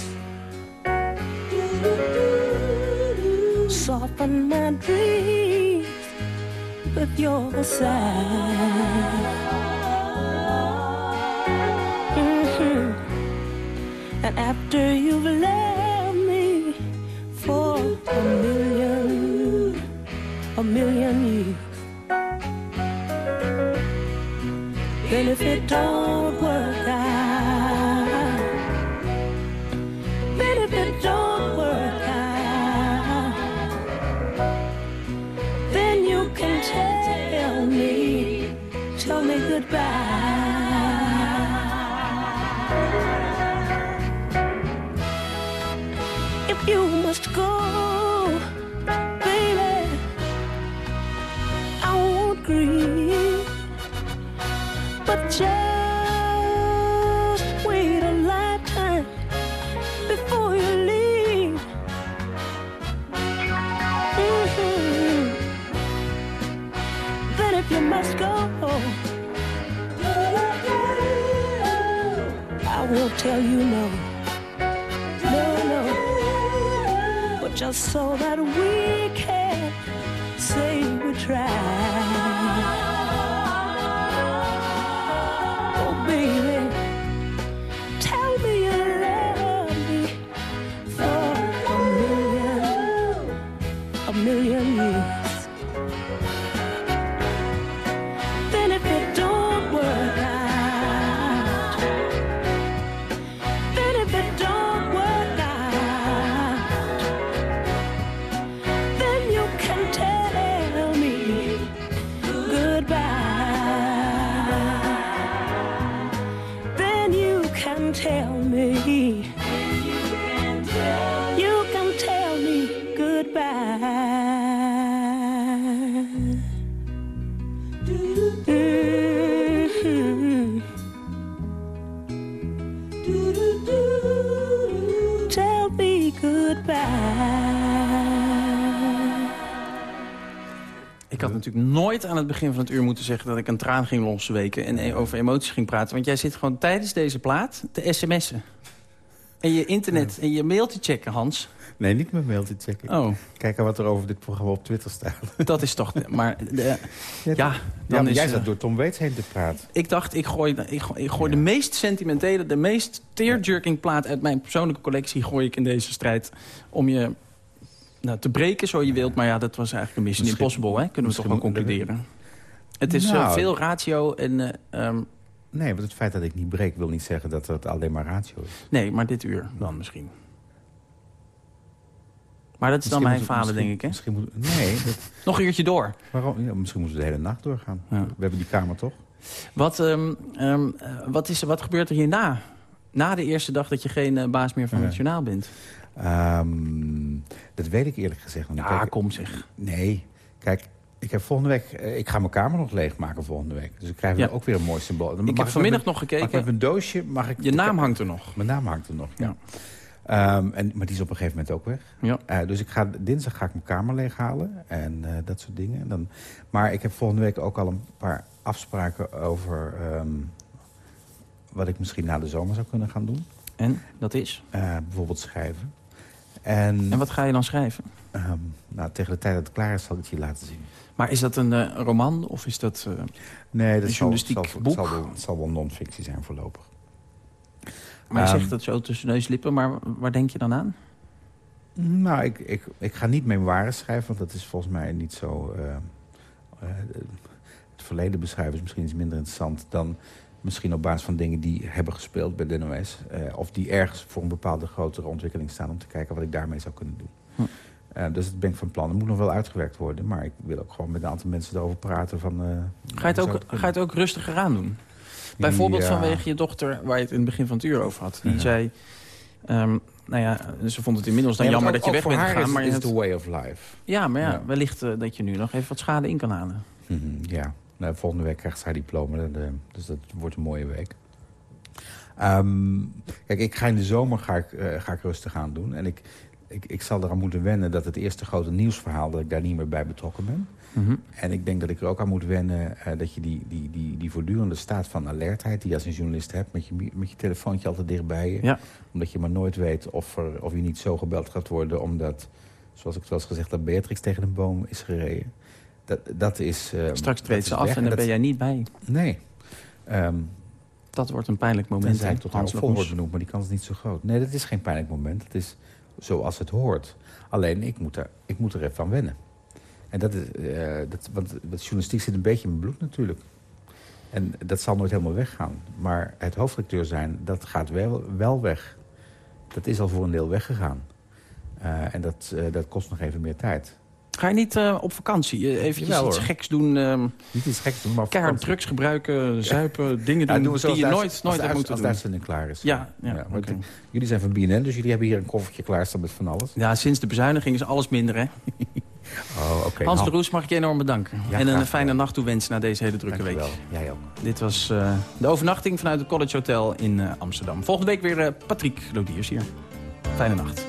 Soften my dreams with your sigh. And after you've loved me for a million, a million years, then if it don't must go. I will tell you no, no, no, but just so that we can say we tried. Begin van het uur moeten zeggen... dat ik een traan ging losweken en e- over emoties ging praten. Want jij zit gewoon tijdens deze plaat te sms'en. En je internet en je mail te checken, Hans. Nee, niet mijn mail te checken. Oh. Kijken wat er over dit programma op Twitter staat. Dat is toch... Maar de, ja, Ja, dan maar is... jij eh, zat door Tom Waits heen te praten. Ik dacht, ik gooi, ik gooi, ik gooi de meest sentimentele, de meest tearjerking plaat uit mijn persoonlijke collectie gooi ik in deze strijd. Om je nou, te breken zo je wilt. Maar ja, dat was eigenlijk een mission Misschien- impossible, hè? Kunnen we toch wel concluderen. Het is eh, Nou. veel ratio en... eh, ehm, Nee, want het feit dat ik niet breek wil niet zeggen dat het alleen maar ratio is. nee, maar dit uur dan misschien. Maar dat is dan mijn falen, denk ik, hè? Misschien moet, nee, dat, Nog een uurtje door. waarom, ja, misschien moeten we de hele nacht doorgaan. Ja. We hebben die kamer toch? Wat, ehm, ehm, eh, wat, is, wat gebeurt er hierna? Na de eerste dag dat je geen baas meer van het journaal bent. Dat weet ik eerlijk gezegd. Ja, Kijk, kom zeg. Nee, kijk, ik heb volgende week... eh, Ik ga mijn kamer nog leegmaken volgende week. Dus ik krijg Ja. ook weer een mooi symbool. Dan Ik heb vanmiddag nog Mag ik gekeken. met mijn doosje... Mag ik Je naam hangt er nog. Mijn naam hangt er nog, ja. Ja. Ehm, en, maar die is op een gegeven moment ook weg. Ja. Eh, dus ik ga, dinsdag ga ik mijn kamer leeghalen en eh, dat soort dingen. Dan, maar ik heb volgende week ook al een paar afspraken over... ehm, wat ik misschien na de zomer zou kunnen gaan doen. En dat is? Bijvoorbeeld schrijven. En, En wat ga je dan schrijven? ehm, nou, tegen de tijd dat het klaar is, zal ik het je laten zien. Maar is dat een eh, roman of is dat... eh, Nee, dat Een journalistiek zal, boek? Zal wel, zal wel non-fictie zijn voorlopig. maar je Ehm, zegt dat zo tussen neus en lippen, maar waar denk je dan aan? Nou, ik, ik, ik ga niet memoires schrijven, want dat is volgens mij niet zo... eh, het verleden beschrijven is misschien iets minder interessant... dan misschien op basis van dingen die hebben gespeeld bij de NOS... of die ergens voor een bepaalde grotere ontwikkeling staan... om te kijken wat ik daarmee zou kunnen doen. Hm. Eh, dus dat ben ik van plan. Het moet nog wel uitgewerkt worden... maar ik wil ook gewoon met een aantal mensen erover praten. Van, eh, Ga je, het ook, ga je het ook rustiger aan doen? Bijvoorbeeld Ja. vanwege je dochter, waar je het in het begin van het uur over had. Die Ja. zei, ehm, nou ja, ze vond het inmiddels dan jammer ook- dat je weg bent gegaan. is, Maar is hebt- the way of life. ja, maar ja, wellicht eh, dat je nu nog even wat schade in kan halen. Mhm, ja, nou, volgende week krijgt ze haar diploma. Dus dat wordt een mooie week. Ehm, kijk, ik ga in de zomer ga ik, ga ik rustig aan doen. En ik, ik, ik zal eraan moeten wennen dat het eerste grote nieuwsverhaal... dat ik daar niet meer bij betrokken ben. Mhm. En ik denk dat ik er ook aan moet wennen... eh, dat je die, die, die, die voortdurende staat van alertheid... die je als een journalist hebt met je, met je telefoontje altijd dichtbij je. Ja. Omdat je maar nooit weet of, er, of je niet zo gebeld gaat worden... omdat, zoals ik eens gezegd heb... Beatrix tegen een boom is gereden. Dat, dat is, eh, Straks dat treedt ze af weg. en daar dat- ben jij niet bij. Nee. Ehm Dat wordt een pijnlijk moment. Tenzij ik tot Hans half vol wordt benoemd, maar die kans is niet zo groot. Nee, dat is geen pijnlijk moment. Het is zoals het hoort. Alleen, ik moet er, ik moet er even aan wennen. En dat is, eh, dat, want journalistiek zit een beetje in mijn bloed natuurlijk. En dat zal nooit helemaal weggaan. Maar het hoofdredacteur zijn, dat gaat wel, wel weg. Dat is al voor een deel weggegaan. Eh, en dat, eh, dat kost nog even meer tijd. Ga je niet eh, op vakantie? Eh, Eventjes Jawel, iets hoor. geks doen, ehm Niet iets geks doen, maar... keihard drugs gebruiken, zuipen, dingen Ja, doen, we die je nooit, als nooit hebt moeten Als de doen. uitzending klaar is. Ja, ja, het- Jullie zijn van BNN, dus jullie hebben hier een koffertje klaarstaan met van alles. Ja, sinds de bezuiniging is alles minder, hè? Oh, oké. Hans de Han- Roes, mag ik je enorm bedanken. Ja, en een fijne gedaan. nacht toewensen na deze hele drukke week. Dankjewel. Jij ook. Dit was eh, de overnachting vanuit het College Hotel in eh, Amsterdam. Volgende week weer eh, Patrick Lodiers hier. Fijne nacht.